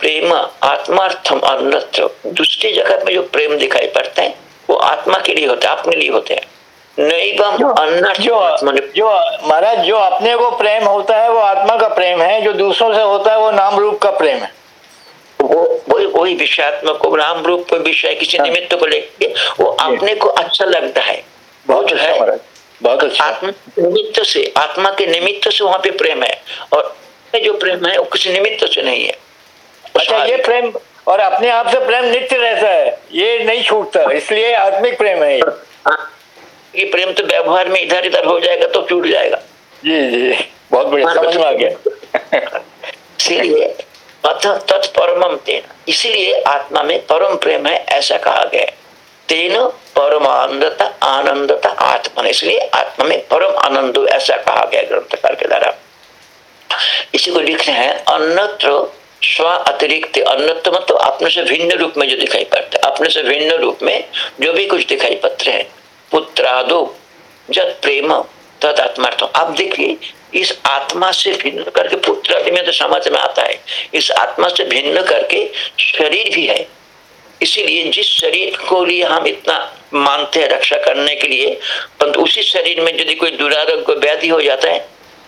प्रेम आत्मार्थम अन्यत्र दूसरी जगत में जो प्रेम दिखाई पड़ता है वो आत्मा के लिए होते हैं अपने लिए होते हैं। नहीं जो जो महाराज जो अपने को प्रेम होता है वो आत्मा का प्रेम है जो दूसरों से होता है वो नाम रूप का प्रेम है। वो वही वही विषयात्मक को नाम रूप विषय किसी हाँ। निमित्त को लेके वो अपने को अच्छा लगता है। बहुत जो अच्छा है बहुत अच्छा। आत्मा निमित्त से आत्मा के निमित्त से वहाँ पे प्रेम है। और जो प्रेम है वो किसी निमित्त से नहीं है। अच्छा ये प्रेम और अपने आप से प्रेम नित्य रहता है। ये नहीं छूटता इसलिए आत्मिक प्रेम है ये। प्रेम तो व्यवहार में इधर इधर हो जाएगा तो छूट जाएगा। जी जी बहुत बढ़िया समझ में आ गया। इसीलिए तत्परम तेन। इसीलिए आत्मा में परम प्रेम है ऐसा कहा गया तेन परमानंदता, आनंदता, आत्मा इसलिए आत्मा में परम आनंद ऐसा कहा गया ग्रंथकार के द्वारा। इसी को लिख रहे हैं, अन्यत्र स्व अतिरिक्त अन्यत्व मतलब अपने से भिन्न रूप में जो दिखाई पड़ता अपने से भिन्न रूप में जो भी कुछ दिखाई पड़ते हैं, पुत्रादो, जत प्रेम तद आत्मार्थ। आप देखिए, इस आत्मा से भिन्न करके पुत्र में तो समझ में आता है, इस आत्मा से भिन्न करके शरीर भी है इसीलिए जिस शरीर को लिए हम इतना मानते हैं रक्षा करने के लिए, परंतु उसी शरीर में यदि कोई दुरारोग्य व्याधि हो जाता है,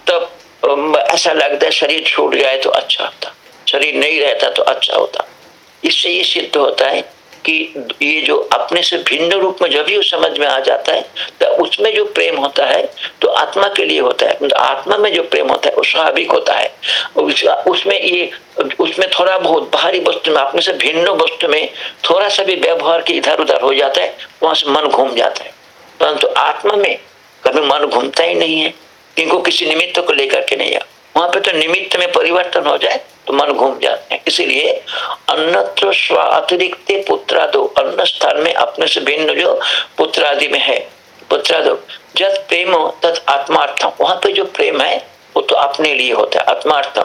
तब ऐसा लगता है शरीर छूट जाए तो अच्छा होता। शरीर नहीं रहता तो अच्छा होता। इससे ये सिद्ध होता है कि ये जो अपने से भिन्न रूप में जब भी समझ में आ जाता है तो उसमें जो प्रेम होता है तो आत्मा के लिए होता है। तो आत्मा में जो प्रेम होता है, वो स्वाभाविक होता है। उसमें ये, उसमें थोड़ा बहुत बाहरी वस्तु में, अपने से भिन्न वस्तु में थोड़ा सा भी व्यवहार के इधर उधर हो जाता है, वहाँ से मन घूम जाता है। परंतु तो आत्मा में कभी मन घूमता ही नहीं है, इनको किसी निमित्त को लेकर के नहीं है वहाँ पे तो निमित्त में परिवर्तन हो जाए तो मन घूम जाते हैं। इसीलिए अन्यत्र स्व अतिरिक्त पुत्रादो। अन्य स्थान में अपने से भिन्न जो पुत्रादि में है, पुत्रादो। जब प्रेम तद आत्मार्थम। वहाँ पे जो प्रेम है, वो तो अपने लिए होता है, आत्मार्थम।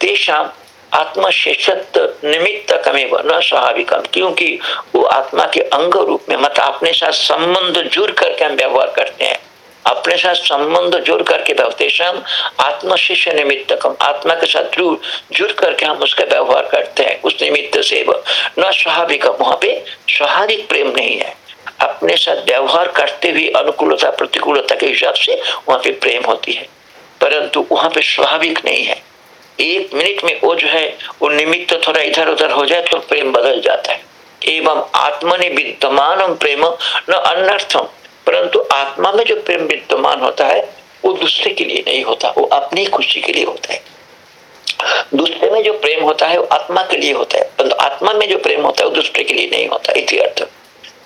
तेषाम आत्मशेषत्व निमित्त कमे न स्वाभाविकम, क्योंकि वो आत्मा के अंग रूप में मतलब अपने साथ संबंध जुड़ करके हम व्यवहार करते हैं। अपने साथ संबंध जुड़ करके भवतेशम आत्म शिष्य निमित्त कम, आत्मा के साथ जुड़ जुड़ करके हम उसका व्यवहार करते हैं, उस निमित्त से न स्वाभाविक वहाँ पे स्वाभाविक प्रेम नहीं है। अपने साथ व्यवहार करते हुए अनुकूलता, प्रतिकूलता के हिसाब से वहाँ पे प्रेम होती है। परंतु वहाँ पे स्वाभाविक नहीं है। एक मिनट में वो जो है, वो निमित्त थोड़ा इधर उधर हो जाए तो प्रेम बदल जाता है। एवं आत्मनि विद्यमान प्रेम न अनर्थम परंतु आत्मा में जो प्रेम विद्यमान होता है, वो दूसरे के लिए नहीं होता, वो अपनी खुशी के लिए होता है। दूसरे में जो प्रेम होता है, वो आत्मा के लिए होता है। परंतु आत्मा में जो प्रेम होता है, वो दूसरे के लिए नहीं होता, इति अर्थ।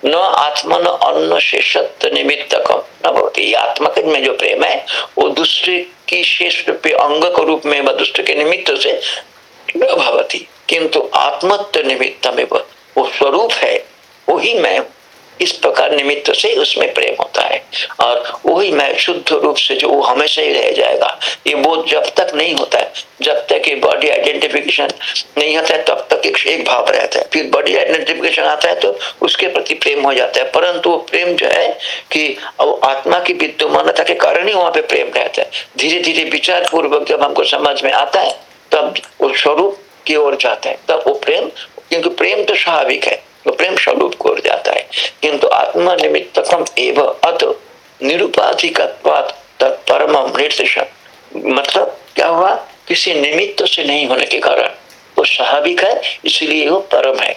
न आत्मा न अन्न शेषत्व निमित्त न भवती। आत्मा के में जो प्रेम है, वो दूसरे की शेष रूपे अंग के रूप में व दूसरे के निमित्त से न भवती। किंतु आत्मत्व निमित्त में वो स्वरूप है, वही मैं इस प्रकार निमित्त से उसमें प्रेम होता है। और वही मैं शुद्ध रूप से जो वो हमेशा ही रह जाएगा ये बोध जब तक नहीं होता है जब तक ये बॉडी आइडेंटिफिकेशन नहीं होता है तब तक एक, एक भाव रहता है। फिर बॉडी आइडेंटिफिकेशन आता है तो उसके प्रति प्रेम हो जाता है। परंतु वो प्रेम जो है कि आत्मा की विद्यमानता के कारण ही वहाँ पे प्रेम रहता है। धीरे धीरे विचार पूर्वक जब हमको समझ में आता है तब वो स्वरूप की ओर जाता है। तब वो प्रेम क्योंकि प्रेम तो स्वाभाविक है। तो प्रेम स्वरूप को जाता है। किंतु आत्मा निमित्तकम एवं अत निरुपाधिक परम मतलब क्या हुआ? किसी निमित्त से नहीं होने के कारण। वो स्वाभाविक है, इसलिए वो परम है।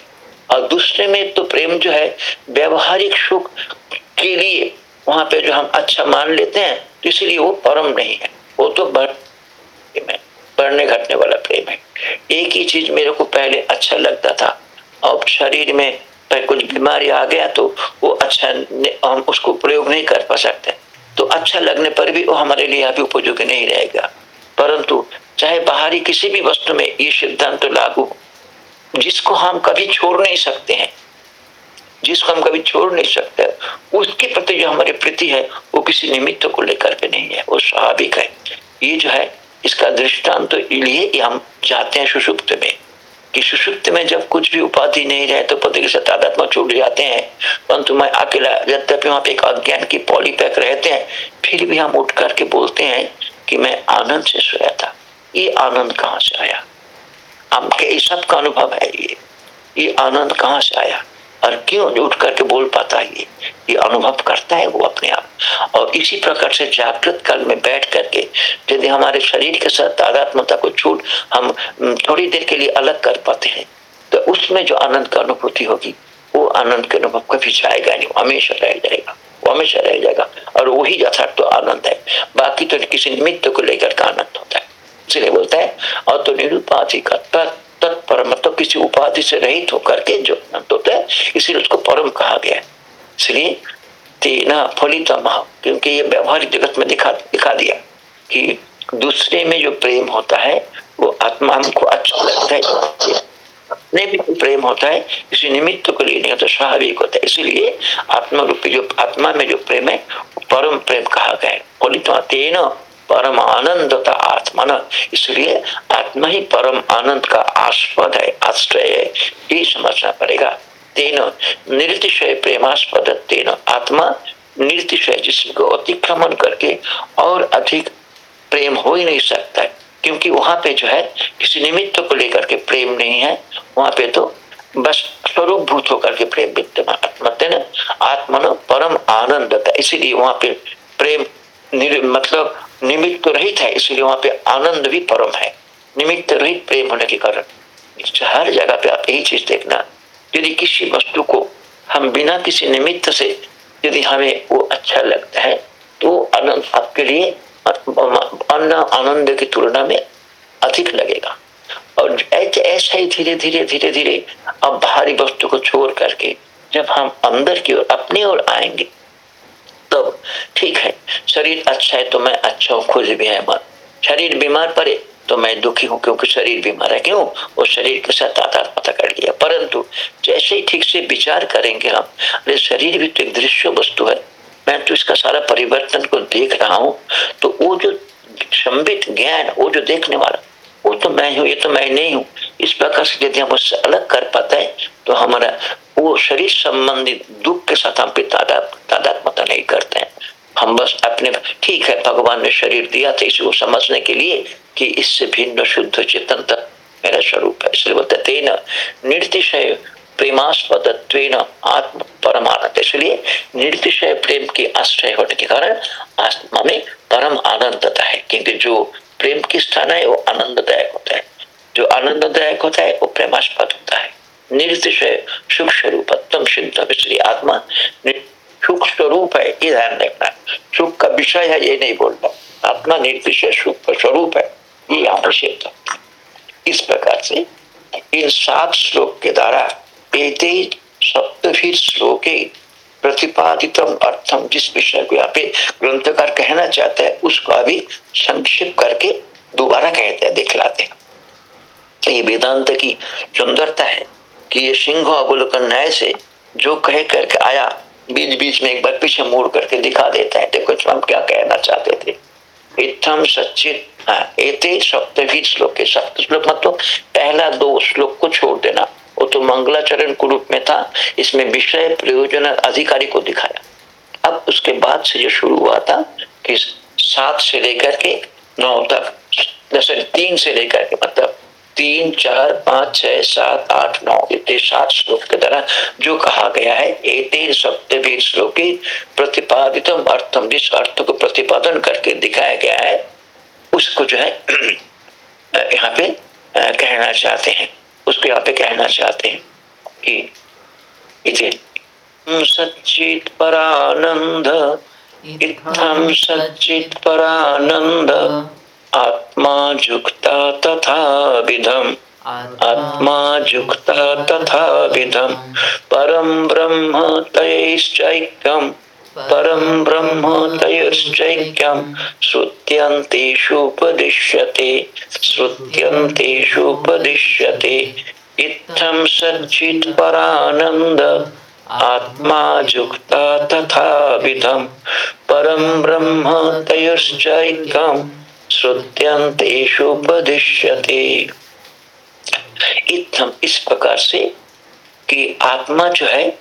और दूसरे में तो प्रेम जो है, व्यवहारिक सुख के लिए वहाँ पे जो हम अच्छा मान लेते हैं तो इसलिए वो परम नहीं है। वो तो बढ़ने घटने वाला प्रेम है। एक ही चीज़ मेरे को पहले अच्छा लगता था। अब शरीर में कुछ बीमारी आ गया तो वो अच्छा हम उसको प्रयोग नहीं कर पा सकते। तो अच्छा लगने पर भी वो हमारे लिए अभी उपयोगी नहीं रहेगा। परंतु चाहे बाहरी किसी भी वस्तु में ये सिद्धांत तो लागू जिसको हम कभी छोड़ नहीं सकते हैं, जिसको हम कभी छोड़ नहीं सकते, उसके प्रति जो हमारी प्रीति है, वो किसी निमित्त को लेकर के नहीं है, वो स्वाभाविक है। ये जो है, इसका दृष्टांत तो लिए हम जाते हैं सुषुप्त में। कि सुषुप्त में जब कुछ भी उपाधि नहीं रहे तो पति के साथ आध्यात्म छूट जाते हैं। परंतु मैं अकेला, यद्यपि वहाँ पे एक अज्ञान की पॉलीपैक रहते हैं, फिर भी हम उठ करके बोलते हैं कि मैं आनंद से सोया था। ये आनंद कहाँ से आया? हम के सबका अनुभव है ये? ये आनंद कहाँ से आया? और क्यों उठ करके बोल पाता है ये? ये अनुभव करता है वो अपने आप। और इसी प्रकार से जागृत काल में बैठ करके यदि हमारे शरीर के साथ तादात्मता को छूट, हम थोड़ी देर के लिए अलग कर पाते हैं तो उसमें जो आनंद का अनुभूति होगी, वो आनंद के अनुभव कभी जाएगा नहीं हमेशा रह जाएगा हमेशा रह जाएगा, और वही यथार्थ तो आनंद है, बाकी तो किसी निमित्त को लेकर का आनंद होता है। इसलिए बोलता है और तो निरुपाधिक तत्पर मतलब किसी उपाधि से रहित होकर के जो आनंद होता है, इसीलिए उसको परम कहा गया इसलिए तेना फलित क्योंकि ये व्यवहारिक जगत में दिखा दिखा दिया कि दूसरे में जो प्रेम होता है, वो आत्मा हमको अच्छा लगता है। अपने भी प्रेम होता है किसी निमित्त को लिए नहीं होता स्वाभाविक होता है। इसीलिए आत्मा रूपी जो, आत्मा में जो प्रेम है परम प्रेम कहा गया है। फलित तेना परम आनंदता आत्मा न इसलिए आत्मा ही परम आनंद का आस्पद है, आश्रय है। ये समझना पड़ेगा। तेन निर्तिशय प्रेमास्पद तेन आत्मा निर्तिशय जिसको अतिक्रमण करके और अधिक प्रेम हो ही नहीं सकता है। क्योंकि वहाँ पे जो है, किसी निमित्त को लेकर के प्रेम नहीं है। वहाँ पे तो बस स्वरूप भूत होकर के प्रेम विद्यमान आत्मा परम आनंद इसीलिए वहाँ पे प्रेम मतलब निमित्त रहित है। इसलिए वहाँ पे आनंद भी परम है। निमित्त रहित प्रेम होने के कारण। हर जगह पे आप यही चीज़ देखना यदि किसी वस्तु को हम बिना किसी निमित्त से यदि हमें वो अच्छा लगता है तो आनंद आपके लिए अन्न आनंद की तुलना में अधिक लगेगा। और ऐसा ही धीरे धीरे धीरे धीरे अब बाहरी वस्तु को छोड़ करके जब हम अंदर की ओर, अपनी ओर आएँगे, तब तो ठीक है, शरीर अच्छा है तो मैं अच्छा हूँ, खुश भी है मन शरीर बीमार पड़े तो मैं दुखी हूँ, क्योंकि शरीर बीमार है। क्यों? वो शरीर के साथ आधार कर लिया परंतु जैसे ही ठीक से विचार करेंगे हम, अरे शरीर भी तो एक दृश्य वस्तु है। मैं तो इसका सारा परिवर्तन को देख रहा हूँ। तो वो जो संबित ज्ञान, वो जो देखने वाला, वो तो मैं हूँ, ये तो मैं नहीं हूँ। इस प्रकार से यदि हम उससे अलग कर पाते हैं तो हमारा वो शरीर संबंधित दुख के साथ हम तादात्मता नहीं करते हैं। हम बस अपने, ठीक है, भगवान ने शरीर दिया था, इसी को समझने के लिए कि इससे भिन्न शुद्ध चेतन मेरा स्वरूप है। इसलिए बोलते तेन निर्तिशय प्रेमास्पद आत्म परमानंद। इसलिए निर्तिशय प्रेम की आश्रय होने के कारण आत्मा में परम आनंदता है, क्योंकि जो प्रेम की स्थान है, वो आनंददायक होता है। जो आनंददायक होता है, वो प्रेमास्पद होता है। निर्दिशय सुख स्वरूप सिद्ध। इसलिए आत्मा सुख स्वरूप है, ये ध्यान रखना। सुख का विषय है, ये नहीं बोल रहा आत्मा निर्दिशय सुख स्वरूप है। ये आवश्यक इस प्रकार से इन सात श्लोक के द्वारा एते सप्तभी श्लोके प्रतिपादित अर्थम, जिस विषय को यहाँ पे ग्रंथकार कहना चाहता है, उसको अभी संक्षिप्त करके दोबारा कहते हैं, दिखलाते हैं। तो ये वेदांत की सुंदरता है कि ये सिंह अवलोकन न्याय से जो कह करके आया बीच बीच में एक बार पीछे मुड़ करके दिखा देता है, देखो हम क्या कहना चाहते थे। इतम सचित एते सप्तभी श्लोक के सप्त श्लोक मतलब पहला दो श्लोक को छोड़ देना। वो तो मंगलाचरण के रूप में था, इसमें विषय प्रयोजन अधिकारी को दिखाया। अब उसके बाद से जो शुरू हुआ था कि सात से लेकर के नौ तक, जैसे तीन से लेकर के मतलब तीन, चार, पाँच, छह, सात, आठ, नौ, इतने सात श्लोक के द्वारा जो कहा गया है, एते सप्तवीर श्लोक प्रतिपादित अर्थम, जिस अर्थ को प्रतिपादन करके दिखाया गया है उसको जो है [CLEARS THROAT] यहाँ पे कहना चाहते हैं। उसको यहाँ पे कहना चाहते हैं कि सच्चित परानंद इत्थम सच्चित परानंद आत्मा जुक्ता तथा विधम। आत्मा जुक्ता तथा विधम। परम ब्रह्म तैश्चैक्यम परम ब्रह्म तैश्चैक्यम श्रुत्यन्तेषुपदिश्यते श्रुत्यन्तेषुपदिश्यते। इत्थं परानन्द, आत्मा जुक्ता तथा विधम परम ब्रह्म तैश्चैक्यम श्रुत्यंतेषुपदिश्यते इतम इस प्रकार से कि आत्मा जो है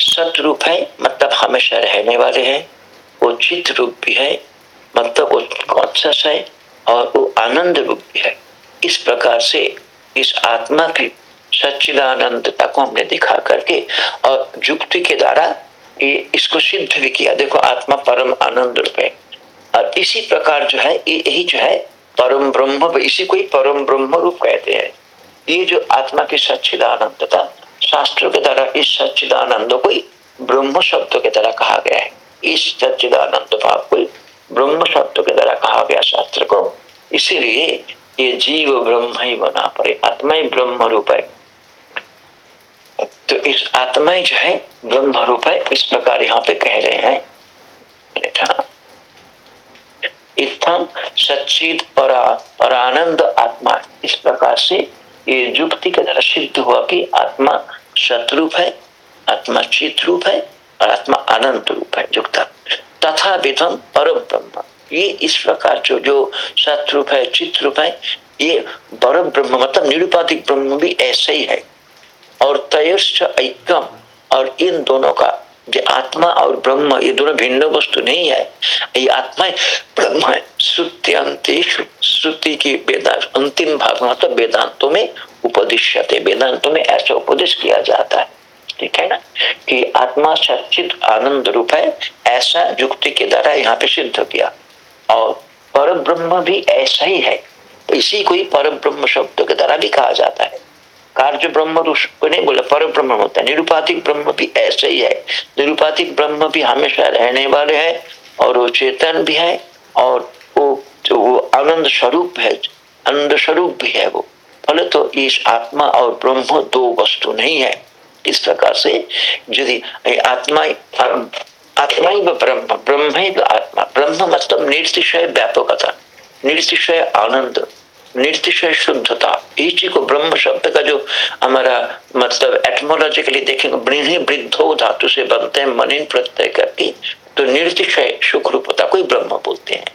सतरूप है मतलब हमेशा रहने वाले हैं। वो चित रूप भी है मतलब वो कॉन्सियस है और वो आनंद रूप भी है। इस प्रकार से इस आत्मा की सच्चिदानंदता को हमने दिखा करके और युक्ति के द्वारा ये इसको सिद्ध भी किया। देखो, आत्मा परम आनंद रूप है। और इसी प्रकार जो है यही जो है, परम ब्रह्म, इसी को ही परम ब्रह्म रूप कहते हैं। ये जो आत्मा की सच्चिदानंदता शास्त्रों के द्वारा इस सच्चिदानंद को ब्रह्म शब्द के द्वारा कहा गया है। इस सच्चिदानंद भाव को ब्रह्म शब्द के द्वारा कहा गया शास्त्र को। इसीलिए ये जीव ब्रह्म ही बना पड़े, आत्मा ही ब्रह्म रूप है। तो इस आत्मा ही जो है ब्रह्म रूप है, इस प्रकार यहाँ पे कह रहे हैं। सचित परा परानंद आत्मा, इस प्रकार से ये युक्ति के द्वारा सिद्ध हुआ कि आत्मा शत्रुप है, आत्मा चित रूप है और आत्मा अनंत रूप है, युक्त तथा विधम परम ब्रह्म। ये इस प्रकार जो जो सतरूप है चित है, ये परम ब्रह्म मतलब निरुपाधिक ब्रह्म भी ऐसे ही है। और तयश्च ऐकम और इन दोनों का जो आत्मा और ब्रह्म, ये दोनों भिन्न वस्तु नहीं है। ये आत्मा है, ब्रह्म है। श्रुति श्रुति की वेदांत अंतिम भाग मतलब वेदांतों में उपदिश्यते वेदांतों में ऐसा उपदेश किया जाता है। ठीक है ना? कि आत्मा सचित आनंद रूप है, ऐसा युक्ति के द्वारा यहाँ पे सिद्ध किया। और पर ब्रह्म भी ऐसा ही है। इसी को ही पर ब्रह्म शब्द के द्वारा भी कहा जाता है। कार्य ब्रह्म को नहीं बोला, पर ब्रह्म होता है। निरुपातिक ब्रह्म भी ऐसे ही है। निरुपातिक ब्रह्म भी हमेशा रहने वाले है और वो चेतन भी है और वो जो वो आनंद स्वरूप है, आनंद स्वरूप भी है वो। फल तो इस आत्मा और ब्रह्म दो वस्तु नहीं है। इस प्रकार से यदि आत्मा आत्मा ही ब्रह्म ब्रह्म ही आत्मा। ब्रह्म मतलब निर्तिशय व्यापकता निर्तिशय आनंद। निर्तिशय शुद्धता इसी को ब्रह्म शब्द का जो हमारा मतलब एटमोलॉजिकली देखेंगे वृद्धि धातु से बनते हैं मनिन प्रत्यय करके तो निर्तिशय सुख रूपता को ब्रह्म बोलते हैं।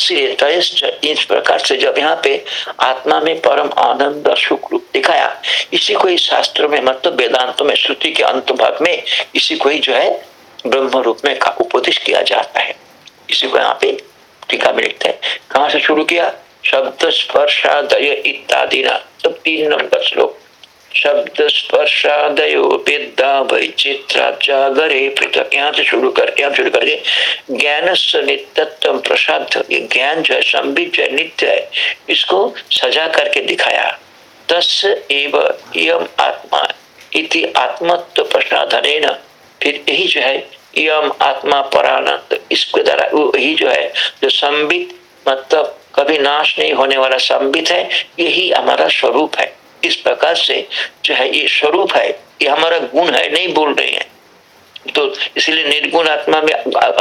इस प्रकार से जब यहाँ पे आत्मा में परम आनंद सुख रूप दिखाया, इसी को इस शास्त्र में मतलब वेदांतों में, श्रुति के अंत भाग में इसी को ही जो है ब्रह्म रूप में उपदेश किया जाता है। इसी को यहाँ पे टीका में लिखते हैं। कहाँ से शुरू किया? शब्द स्पर्शादय इत्यादि ना तो तीन नंबर श्लोक। शब्द स्पर्शादयो विद्या वैचित्राचागरे पृथक। यहाँ से शुरू कर, यहाँ शुरू करके ज्ञान से नित्यत्व प्रसाद ये ज्ञान जो है संबित जो है, नित्य है, इसको सजा करके दिखाया। तस् एव यम आत्मा इति आत्मत्व प्रसाधन फिर यही जो है यम आत्मा परानंद इसके द्वारा यही जो है, जो संबित मतलब कभी नाश नहीं होने वाला संबित है, यही हमारा स्वरूप है। इस प्रकार से जो है, ये स्वरूप है, ये हमारा गुण है, नहीं बोल रहे हैं। तो इसलिए निर्गुण आत्मा में,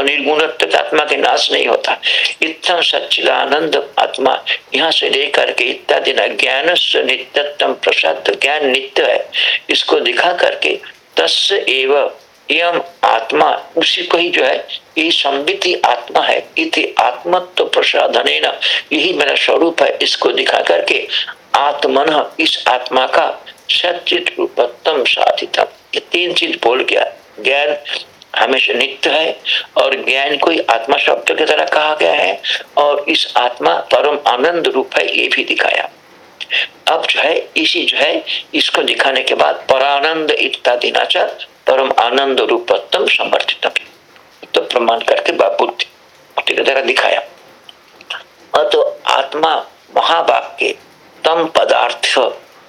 निर्गुण आत्मा के नाश नहीं होता। इतना सच्चिदानंद आत्मा, यहाँ से लेकर के इत्यादि ज्ञान से नित्यतम प्रसाद, ज्ञान नित्य है। इसको दिखा करके तस् एव एवं आत्मा, उसी को ही जो है यही संबिति आत्मा है। इति आत्मत्व प्रसाधन यही मेरा स्वरूप है। इसको दिखा करके आत्मन इस आत्मा का सचित रूपत्तम साधितम। ये तीन चीज़ बोल गया। ज्ञान हमेशा नित्य है और ज्ञान को आत्मा शब्द की तरह कहा गया है और इस आत्मा परम आनंद रूप है, ये भी दिखाया। अब जो है, इसी जो है, इसको दिखाने के बाद परानंद इत्यादि नाचा परम आनंद रूपत्तम समर्थित तो प्रमाण करके बुद्धि के द्वारा दिखाया। और तो आत्मा महावाक्य, तम पदार्थ,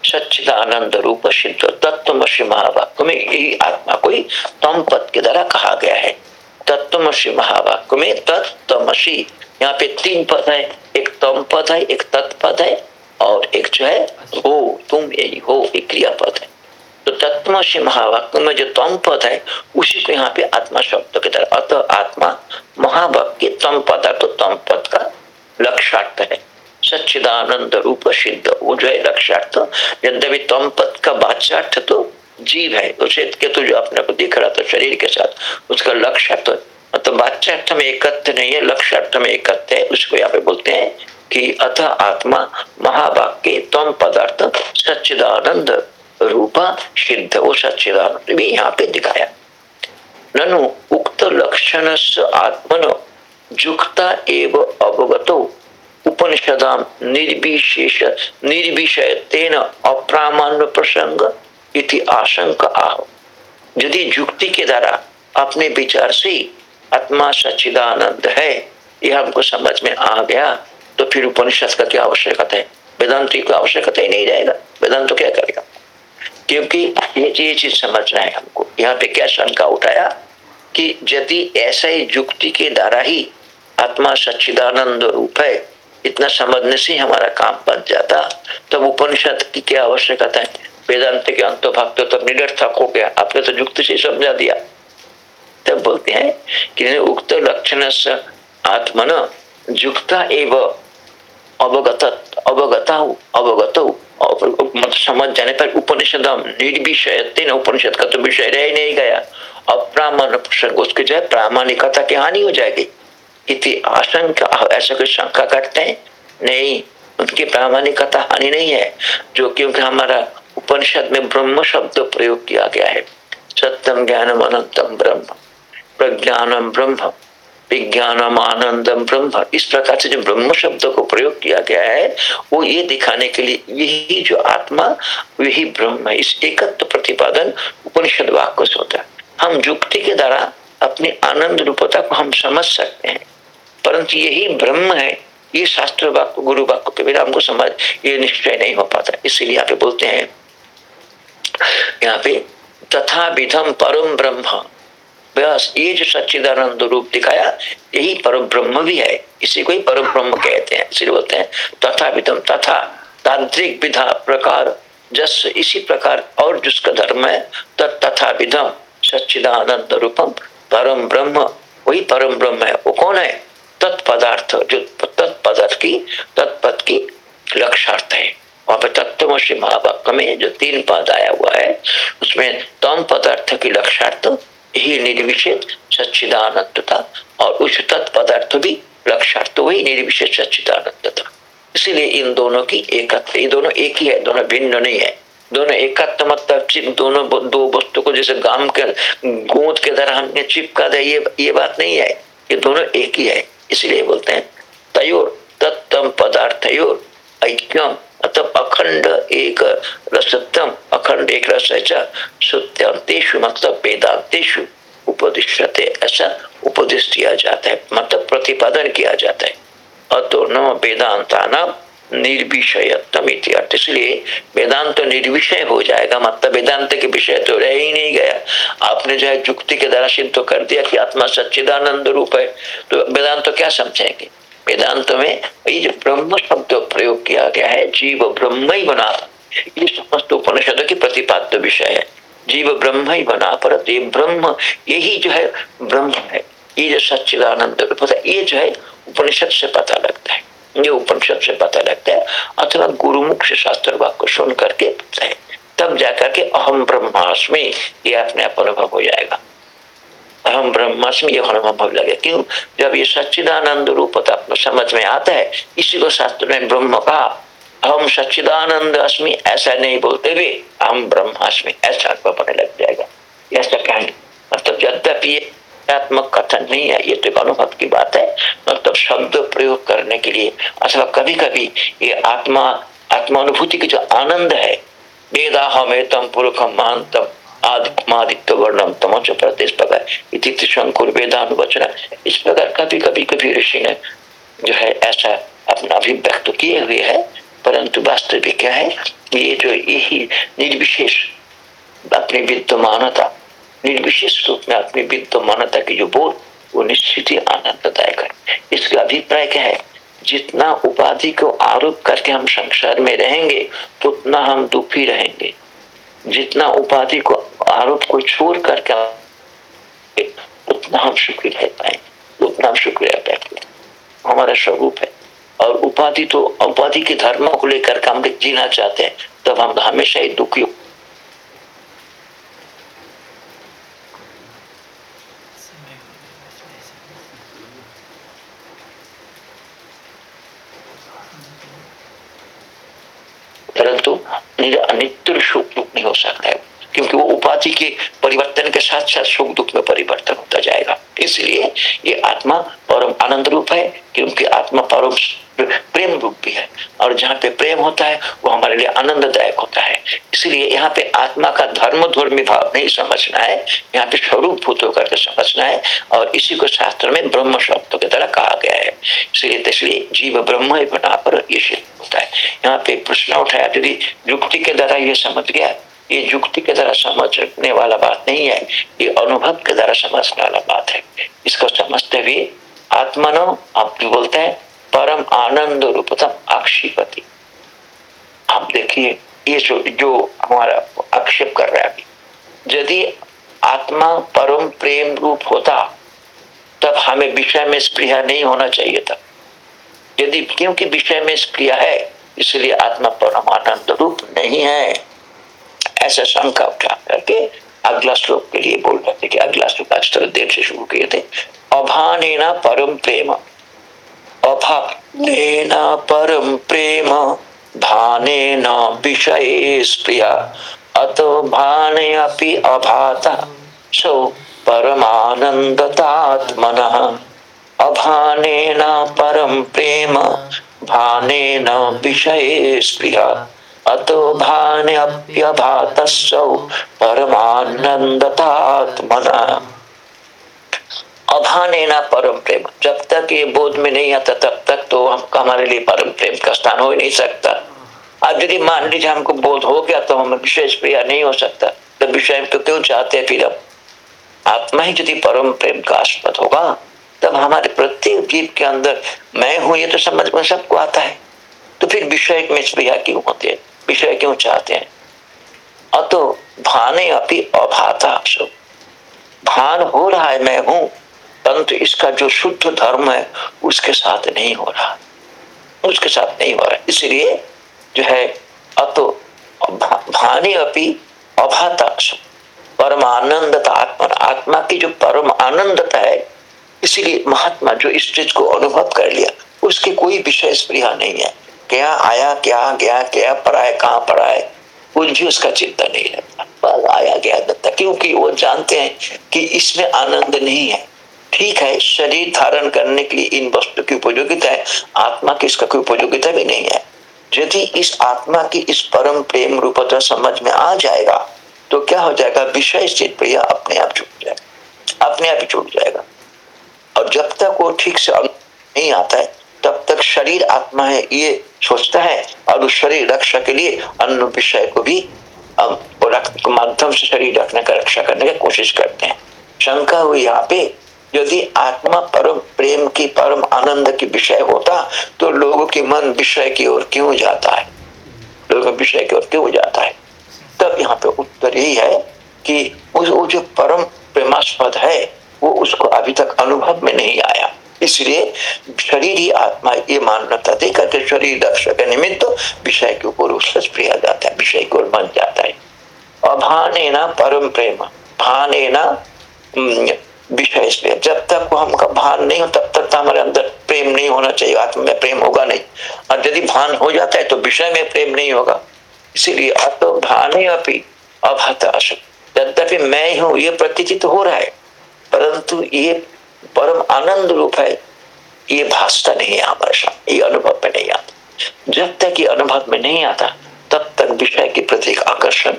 सच्चिदानंद रूप सिद्ध, तत्वमसी महावाक्य में यही आत्मा को ही तम पद के द्वारा कहा गया है। तत्वमसी महावाक्य में तत्वमसी, यहाँ पे तीन पद है। एक तम पद है, एक तत्पद है, और एक जो है, हो, तुम यही हो, एक क्रियापद है। तो तत्वमसी महावाक्य में जो तम पद है, उसी को यहाँ पे आत्मा शब्द के तरह, अतः आत्मा महावाक्य तम पद तो तम पद का लक्ष्यार्थ है। सच्चिदानंद रूप सिद्ध, वो जो है लक्ष्यार्थ यद्यपि तम पद का बाच्यार्थ तो जीव है, उसे केतु जो अपने को दिख रहा था शरीर के साथ, उसका लक्ष्यार्थ मतलब बाच्यार्थ में एकत्र नहीं है लक्ष्यार्थ में एकत्र है, उसको यहाँ पे बोलते हैं कि अतः आत्मा महावाक्य तम पदार्थ सच्चिदानंद रूपा सिद्ध वो सच्चिदानंद भी यहाँ पे दिखाया। ननु उक्त लक्षण आत्मन जुक्ता एव अवगतो उपनिषदाम निर्विशेष निर्विषय तेन अप्रामाण्य प्रसंग इति आशंका आहो। यदि युक्ति के द्वारा अपने विचार से आत्मा सच्चिदानंद है, यह हमको समझ में आ गया तो फिर उपनिषद का क्या आवश्यकता है? वेदांत की आवश्यकता ही नहीं रहेगा। वेदांत तो क्या करेगा? क्योंकि ये चीज़ समझना है हमको। यहाँ पे क्या शंका उठाया कि यदि ऐसा ही युक्ति के द्वारा ही आत्मा सच्चिदानंद रूप है, इतना समझने से हमारा काम बन जाता, तब उपनिषद की क्या आवश्यकता है? वेदांत के अंत भाग तो तब निरर्थक हो गया। आपने तो युक्त से समझा दिया। तब बोलते हैं कि उक्त लक्षण आत्मन युक्ता एव अवगत अवगता, अवगत। मत समझ जाने पर उपनिषद निर्विषय तीन उपनिषद का तो विषय रह नहीं गया। अप्रामाण प्रसंग उसकी जो है प्रामाणिकता की हानि हो जाएगी। इति आशंका ऐसा कोई शंका करते हैं? नहीं। उनकी प्रामाणिकता हानि नहीं है, जो क्योंकि हमारा उपनिषद में ब्रह्म शब्द प्रयोग किया गया है। सत्यम ज्ञानम अनंतम ब्रह्म। प्रज्ञानम ब्रह्म। विज्ञानम आनंदम ब्रह्म। इस प्रकार से जो ब्रह्म शब्द को प्रयोग किया गया है, वो ये दिखाने के लिए यही जो आत्मा वही ब्रह्म है। इस एकत्व प्रतिपादन उपनिषद वाक्य से होता है। हम युक्ति के द्वारा अपनी आनंद रूपता को हम समझ सकते हैं। परंतु यही ब्रह्म है, ये शास्त्र वाक्य, गुरु वाक्य के बिना हमको समझ, ये निश्चय नहीं हो पाता। इसीलिए यहाँ पे बोलते हैं, यहाँ पे तथा विधम परम ब्रह्म। बस, ये जो सच्चिदानंद रूप दिखाया, यही परम ब्रह्म भी है। इसी को ही परम ब्रह्म कहते हैं इसलिए बोलते हैं तथा विधम तथा तांत्रिक विधा, प्रकार, जस, इसी प्रकार और जिसका धर्म है तथा विधम सच्चिदानंद रूपम, परम ब्रह्म। वही परम ब्रह्म है। वो कौन है? तत्पदार्थ जो तत्पदार्थ की तत्पद की लक्षार्थ है। वहाँ पे तत्वशी महावाक्य में जो तीन पद आया हुआ है, उसमें तम पदार्थ की लक्षार्थ ही निर्विशेष सच्चिदानंद था और उस तत्पदार्थ भी लक्षार्थ तो वही निर्विशेष सच्चिदानंद था इसीलिए इन दोनों की एकत्र दोनों एक ही है, दोनों भिन्न नहीं है। दोनों एकत्र मतलब दोनों दो वस्तु को जैसे गाम के गोद के तरह हमने चिपका दे ये ये बात नहीं है। ये दोनों एक ही है। इसलिए बोलते हैं, तयोर तत्तम पदार्थयोर ऐक्यम। अतः अखंड एक रसत्यम अखंड एक रस सत्यांतेशु मतलब वेदांतेशु उपदिश्यते ऐसा उपदेश दिया जाता है मतलब प्रतिपादन किया जाता है। अतो न वेदांता नाम निर्विषयत्म इतिहार्थ इसलिए वेदांत तो निर्विषय हो जाएगा मतलब वेदांत के विषय तो रह ही नहीं गया। आपने जो है युक्ति के द्वारा सिद्ध तो कर दिया कि आत्मा सच्चिदानंद रूप है तो वेदांत तो क्या समझेंगे? वेदांत में ये जो ब्रह्म शब्द प्रयोग किया गया है, जीव ब्रह्म ही बना ये समस्त उपनिषद की प्रतिपाद्य विषय है। जीव ब्रह्म ही बना पर ब्रह्म, यही जो है ब्रह्म है। ये जो सच्चिदानंद ये जो है उपनिषद से पता लगता है। ये उपनिषद से पता लगता है, अथवा गुरुमुख से शास्त्र वाक्य सुन करके है तब जाकर के अहम ब्रह्मास्मि, ये अपने आप अनुभव हो जाएगा। अहम ब्रह्मास्मि ये अनुभव लगे। क्यों? जब ये सच्चिदानंद रूप अपने समझ में आता है, इसी को शास्त्र में ब्रह्म का हम सच्चिदानंद अस्मि, ऐसा नहीं बोलते हुए हम ब्रह्मास्मि, ऐसा अनुभव होने लग जाएगा। ऐसा कहेंगे। मतलब यद्यपि आत्मक कथन नहीं है, ये तो अनुभव की बात है। मतलब शब्द प्रयोग करने के लिए, अथवा कभी कभी ये आत्मा, आत्मानुभूति की जो आनंद है वेदा हमेतम पुरुषम महानतम आदित्य वर्णम तमोच प्रदेश प्रकार इति शंकुर इस प्रकार कभी कभी कभी ऋषि ने जो है ऐसा अपना अभिव्यक्त किए हुए है, परंतु वास्तविक क्या है ये जो यही निर्विशेष अपनी विद्यमानता, निर्विशेष रूप में अपनी विद्यमानता की जो बोध, वो निश्चित ही आनंददायक है। इसका अभिप्राय क्या है? जितना उपाधि को आरोप करके हम संसार में रहेंगे तो उतना हम दुखी रहेंगे। जितना उपाधि को आरोप को छोड़ करके उतना हम सुखी रह पाएँगे उतना हम सुखी रह पाएँगे हमारा स्वरूप है। और उपाधि तो उपाधि के धर्मों को लेकर हम जीना चाहते हैं, तब हम हमेशा ही दुखी परंतु नित्य सुख दुख नहीं हो सकता है, क्योंकि वो उपाधि के परिवर्तन के साथ साथ सुख दुख में परिवर्तन होता जाएगा। इसलिए ये आत्मा परम आनंद रूप है क्योंकि आत्मा परम प्रेम रूप भी है। और जहाँ पे प्रेम होता है वो हमारे लिए आनंददायक होता है। इसलिए यहाँ पे आत्मा का धर्म धर्मी भाव नहीं समझना है। यहाँ पे स्वरूप भूत होकर के समझना है। और इसी को शास्त्र में ब्रह्म शब्द की तरह कहा गया है। इसलिए इसलिए जीव ब्रह्म बना पर ये होता है। यहाँ पे प्रश्न उठाया यदि युक्ति के द्वारा ये समझ गया? ये युक्ति के द्वारा समझने वाला बात नहीं है, ये अनुभव के द्वारा समझने वाला बात है। इसको समझते हुए आत्मनो, आप बोलते हैं, परम आनंद रूपतम आक्षिपति। आप देखिए, ये जो जो हमारा आक्षेप कर रहा है अभी। यदि आत्मा परम प्रेम रूप होता, तब हमें विषय में स्प्रिया नहीं होना चाहिए था। यदि, क्योंकि विषय में स्प्रिया है, इसलिए आत्मा परम आनंद रूप नहीं है। ऐसा शंका उठा करके अगला श्लोक के लिए बोल रहे थे कि अगला श्लोक आज थोड़ा देर से शुरू किए थे। अभाने परम प्रेम। अभानेन परम प्रेम। भाने न विषय स्प्रिया। अतो भाने अपि अभाता। सो परमानंदतात्मन अभानेन परम प्रेम। भाने न विषय स्प्रिया। अतो भान्यप्यभातस्सौ परमानंदतात्मना अभाने ना परम प्रेम। जब तक ये बोध में नहीं आता, तब तक तो हम हमारे लिए परम प्रेम का स्थान हो ही नहीं सकता। अब यदि मान लीजिए हमको बोध हो गया तो हमें विशेष प्रिया नहीं हो सकता। तो विषय तो क्यों चाहते हैं फिर हम? आत्मा ही यदि परम प्रेम का आस्पद होगा, तब हमारे प्रत्येक जीव के अंदर मैं हूँ, ये तो समझ में सबको आता है। तो फिर विषय में स्प्रिया क्यों होते हैं? विषय क्यों चाहते हैं? अतो भाने अपनी अभाता सब भान हो रहा है, मैं हूँ, परंतु इसका जो शुद्ध धर्म है, उसके साथ नहीं हो रहा। उसके साथ नहीं हो रहा। इसलिए जो है, अतो भाने अपनी अभाता परम आनंदता आत्मा आत्मा की जो परम आनंदता है, इसीलिए महात्मा जो इस चीज़ को अनुभव कर लिया, उसके कोई विषय स्प्रिया नहीं है। क्या आया, क्या, गया क्या पढ़ा है कहाँ पढ़ा है कुछ भी उसका चिंता नहीं रहता बस आया, गया, दत्ता, क्योंकि वो जानते हैं कि इसमें आनंद नहीं है। ठीक है, शरीर धारण करने के लिए इन वस्तु की उपयोगिता है, आत्मा की इसका कोई उपयोगिता भी नहीं है। यदि इस आत्मा की इस परम प्रेम रूपता समझ में आ जाएगा तो क्या हो जाएगा? विषय स्थित प्रिय अपने आप छूट जाएगा। अपने आप ही छूट जाएगा। और जब तक वो ठीक से नहीं आता है तब तक शरीर आत्मा है, ये सोचता है। और उस शरीर रक्षा के लिए अन्य विषय को भी माध्यम से शरीर रखने का, रक्षा करने की कोशिश करते हैं। शंका हुई यहाँ पे, यदि आत्मा परम प्रेम की, परम आनंद की विषय होता तो लोगों की मन विषय की ओर क्यों जाता है? लोगों विषय की ओर क्यों जाता है? तब यहाँ पे उत्तर यही है कि उस वो जो परम प्रेमास्पद है, वो उसको अभी तक अनुभव में नहीं आया। इसलिए शरीर ही आत्मा ये मान्यता दे करके शरीर रक्षा के निमित्त विषय के ऊपर उसका प्रिय जाता है, विषय की मन जाता है। अभाने ना परम प्रेम भाने ना विषय इसलिए जब तक वो हमका भान नहीं हो, तब तक तो हमारे अंदर प्रेम नहीं होना चाहिए, आत्मा में प्रेम होगा नहीं। और यदि भान हो जाता है तो विषय में प्रेम नहीं होगा। इसीलिए अतो भाने अपनी अभाताश यद्यपि मैं हूँ, ये प्रतिचित हो रहा है, परंतु ये परम आनंद रूप है। ये भाषता नहीं है हमारे ये अनुभव में नहीं आता। जब तक ये अनुभव में नहीं आता, तब तक विषय के प्रति आकर्षण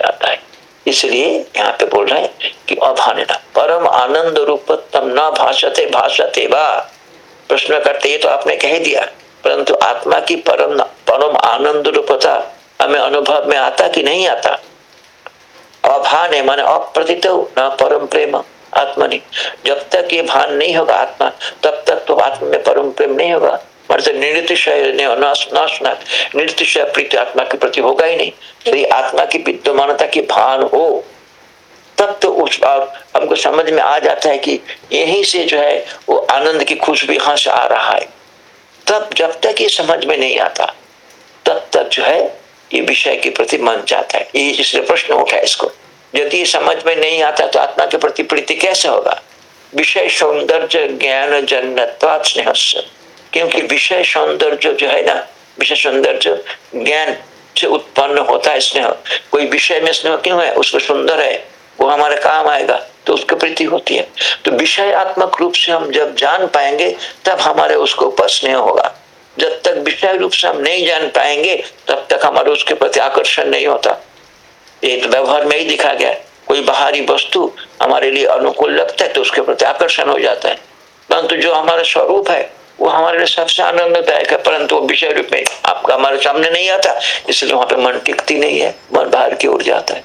आता है। इसलिए यहाँ पे बोल रहे हैं कि अभान परम आनंद रूप तम न भाषते भाषते वा। प्रश्न करते ये तो आपने कह दिया, परंतु आत्मा की परम परम आनंद रूपता हमें अनुभव में आता कि नहीं आता? अभान है माने अप्रतित न परम प्रेम। आत्मा नहीं। जब तक ये भान नहीं होगा आत्मा, तब तक तो आत्मा में परम प्रेम नहीं होगा। प्रीति आत्मा के प्रति होगा ही नहीं। यदि आत्मा की विद्यमानता की भान हो, तब तो उस हमको समझ में आ जाता है कि यहीं से जो है वो आनंद की खुशबू यहाँ से आ रहा है। तब जब तक ये समझ में नहीं आता, तब तक जो है ये विषय के प्रति मन जाता है। ये इसलिए प्रश्न उठा इसको। यदि समझ में नहीं आता तो आत्मा के प्रति प्रीति कैसे होगा? विषय सौंदर्य ज्ञान जन्नत्वात स्नेह क्योंकि विषय सौंदर्य जो है ना, विषय सौंदर्य ज्ञान से उत्पन्न होता है स्नेह। कोई विषय में स्नेह क्यों है? उसको सुंदर है, वो हमारे काम आएगा तो उसकी प्रीति होती है। तो विषयात्मक रूप से हम जब जान पाएँगे, तब हमारे उसके ऊपर स्नेह होगा। जब तक विषय रूप से हम नहीं जान पाएँगे, तब तक हमारे उसके प्रति आकर्षण नहीं होता। तो व्यवहार में ही दिखा गया कोई बाहरी वस्तु हमारे लिए अनुकूल लगता है तो उसके प्रति आकर्षण हो जाता है। परंतु जो हमारा स्वरूप है, वो हमारे लिए सबसे आनंददायक है, परंतु वो विषय रूप में आपका हमारे सामने नहीं आता, इसलिए वहाँ पे मन टिकती नहीं है, मन बाहर की ओर जाता है।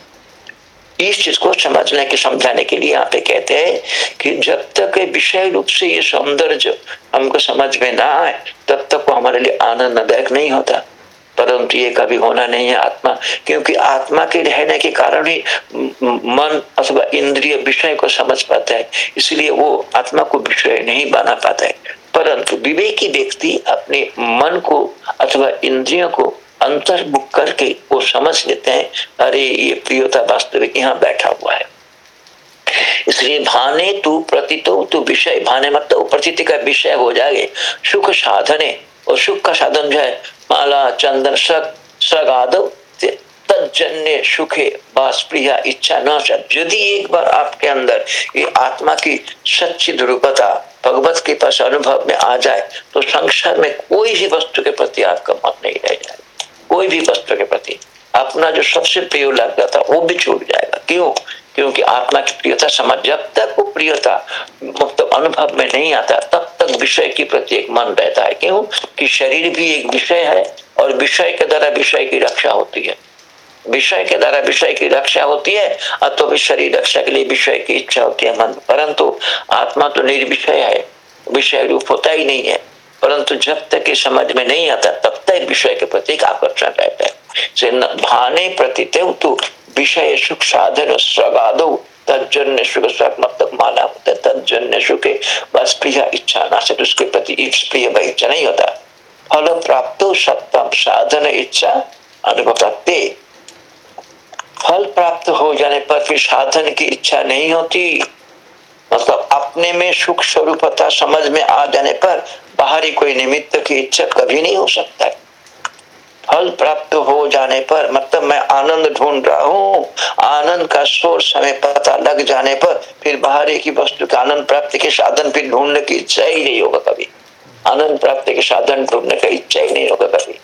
इस चीज़ को समझने के, समझाने के लिए यहाँ पे कहते हैं कि जब तक विषय रूप से ये सौंदर्य हमको समझ में ना आए, तब तक वो हमारे लिए आनंददायक नहीं होता। परंतु ये कभी होना नहीं है आत्मा, क्योंकि आत्मा के रहने के कारण ही मन अथवा इंद्रिय विषय को समझ पाता है। इसलिए वो आत्मा को विषय नहीं बना पाता है। परंतु विवेकी व्यक्ति अपने मन को अथवा इंद्रियों को अंतर्मुख करके वो समझ लेते हैं, अरे ये प्रियता वास्तविक यहाँ बैठा हुआ है। इसलिए भाने तू प्रतीतो तू विषय, भाने मतलब प्रतीति का विषय हो जाए सुख साधने और सुख का साधन जो है, माला, चंदन, सग सग आदव तजन्य सुखे प्रिया इच्छा न यदि एक बार आपके अंदर ये आत्मा की सच्ची ध्रुवता भगवत के पास अनुभव में आ जाए तो संसार में कोई भी वस्तु के प्रति आपका मन नहीं रह जाए। कोई भी वस्तु के प्रति अपना जो सबसे प्रिय लगता था वो भी छूट जाएगा। क्यों? क्योंकि आत्मा की प्रियता समझ, जब तक वो प्रियता मतलब अनुभव में नहीं आता, तब तक विषय के प्रति एक मन रहता है। क्यों? कि शरीर भी एक विषय है और विषय के द्वारा विषय की रक्षा होती है। विषय के द्वारा विषय की रक्षा होती है भी शरीर रक्षा के लिए विषय की इच्छा होती है मन। परंतु आत्मा तो निर्विषय है, विषय रूप होता ही नहीं है। परंतु जब तक ये समझ में नहीं आता, तब तक विषय के प्रति एक आकर्षण रहता है। भाने प्रति तो विषय सुख साधन स्वगादो मतलब माना होता है। बस प्रिय इच्छा ना से उसके प्रति प्रिय इच्छा नहीं होता। फल प्राप्त साधन इच्छा, अनुभव फल प्राप्त हो जाने पर फिर साधन की इच्छा नहीं होती। मतलब अपने में सुख स्वरूपता समझ में आ जाने पर बाहरी कोई निमित्त की इच्छा कभी नहीं हो सकता। है फल प्राप्त हो जाने पर मतलब मैं आनंद ढूंढ रहा हूँ। आनंद का सोर्स हमें पता लग जाने पर, फिर बाहरी की वस्तु के आनंद प्राप्ति के साधन फिर ढूँढने की इच्छा ही नहीं होगा कभी। आनंद प्राप्ति के साधन ढूँढने का इच्छा ही नहीं होगा कभी।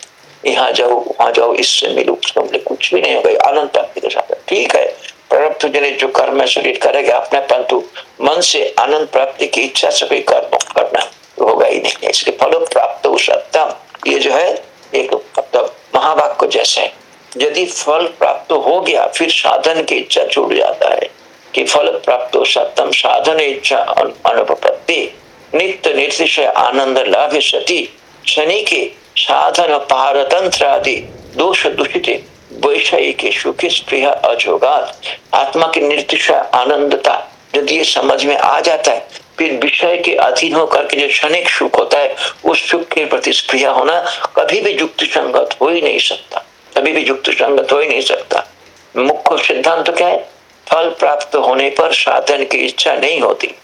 यहाँ जाओ, वहाँ जाओ, इससे मिलो उसको कुछ भी नहीं होगा। आनंद प्राप्ति के साधन। ठीक है। प्रारब्ध जनित जो कर्म है, शरीर करेगा अपने, परंतु मन से आनंद प्राप्ति की इच्छा से कोई कर्म करना होगा ही नहीं। इसलिए फल प्राप्त सत्यम ये जो है एक मतलब महावाक्य जैसे यदि फल प्राप्त हो गया, फिर साधन की इच्छा छूट जाता है कि फल प्राप्त सत्यम साधन इच्छा अनुपत्ति नित्य निर्दिशय आनंद लाभ सती शनि के साधन, पारतंत्र आदि दोष दूषित वैषयिक, सुखी स्प्रिय अजोगात। आत्मा की निर्दिशा आनंदता यदि ये समझ में आ जाता है फिर विषय के अधीन होकर के जो क्षणिक सुख होता है, उस सुख के प्रति स्प्रिया होना कभी भी युक्त संगत हो ही नहीं सकता। कभी भी युक्त संगत हो ही नहीं सकता। मुख्य सिद्धांत तो क्या है? फल प्राप्त होने पर साधन की इच्छा नहीं होती।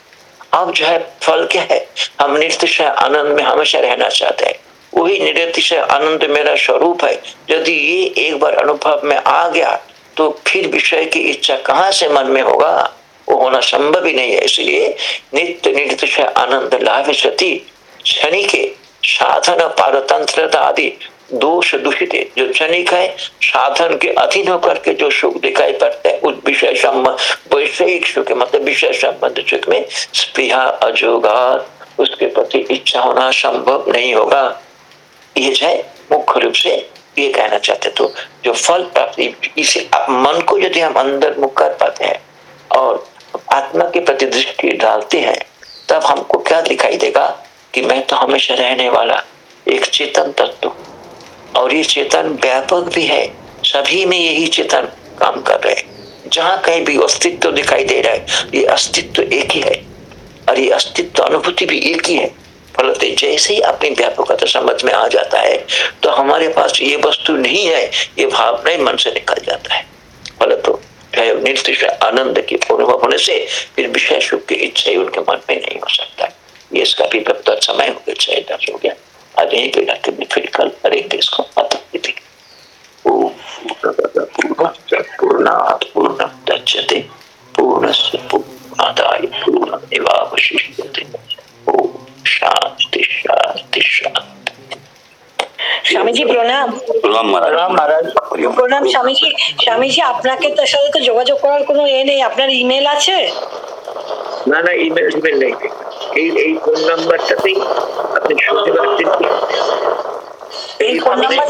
अब जो है, फल क्या है? हम नित्य आनंद में हमेशा रहना चाहते हैं। वही निरतिशय आनंद मेरा स्वरूप है। यदि ये एक बार अनुभव में आ गया तो फिर विषय की इच्छा कहाँ से मन में होगा? वो होना संभव ही नहीं है। इसलिए नित्य नित्य आनंद लाभ सती, शनि के साधन, पारतंत्रता आदि दोष दूषित जो क्षणिक है, साधन के अधीन होकर के जो सुख दिखाई पड़ता है, उस विषय संबंध वैषयिक सुख मतलब विषय संबंध सुख में स्पृहा अजोगात उसके प्रति इच्छा होना संभव नहीं होगा। ये है, मुख्य रूप से ये कहना चाहते तो जो फल प्राप्ति, इसे मन को यदि हम अंदर मुख कर पाते हैं, और आत्मा के प्रति दृष्टि डालते हैं, तब हमको क्या दिखाई देगा कि मैं तो हमेशा रहने वाला एक चेतन तत्व। और ये चेतन व्यापक भी है, सभी में यही चेतन काम कर रहे हैं। जहाँ कहीं भी अस्तित्व दिखाई दे रहा है, ये अस्तित्व एक ही है। और ये अस्तित्व अनुभूति भी एक ही है। फलते जैसे ही अपनी व्यापकता समझ में आ जाता है तो हमारे पास ये वस्तु नहीं है, ये भावना मन से निकल जाता है। फलत निर्दिष्ट आनंद की अनुभव होने से फिर विषय सुख की इच्छा उनके मन में नहीं हो सकता। ये इसका भी समय हो गया, छह दस हो गया। आज यहीं पे के फिर कल अतिथि पूर्णात् पूर्ण दच्यते पूर्णस्य शांति शांति शांति। স্বামীজি প্রণাম। প্রণাম মহারাজ। প্রণাম স্বামীজি। স্বামীজি আপনাকে তার সাথে তো যোগাযোগ করার কোনো এ নেই। আপনার ইমেল আছে? না না ইমেল ইমেল নেই। এই এই ফোন নাম্বারটাতেই আপনি শুনতে পাচ্ছেন। এই ফোন নাম্বার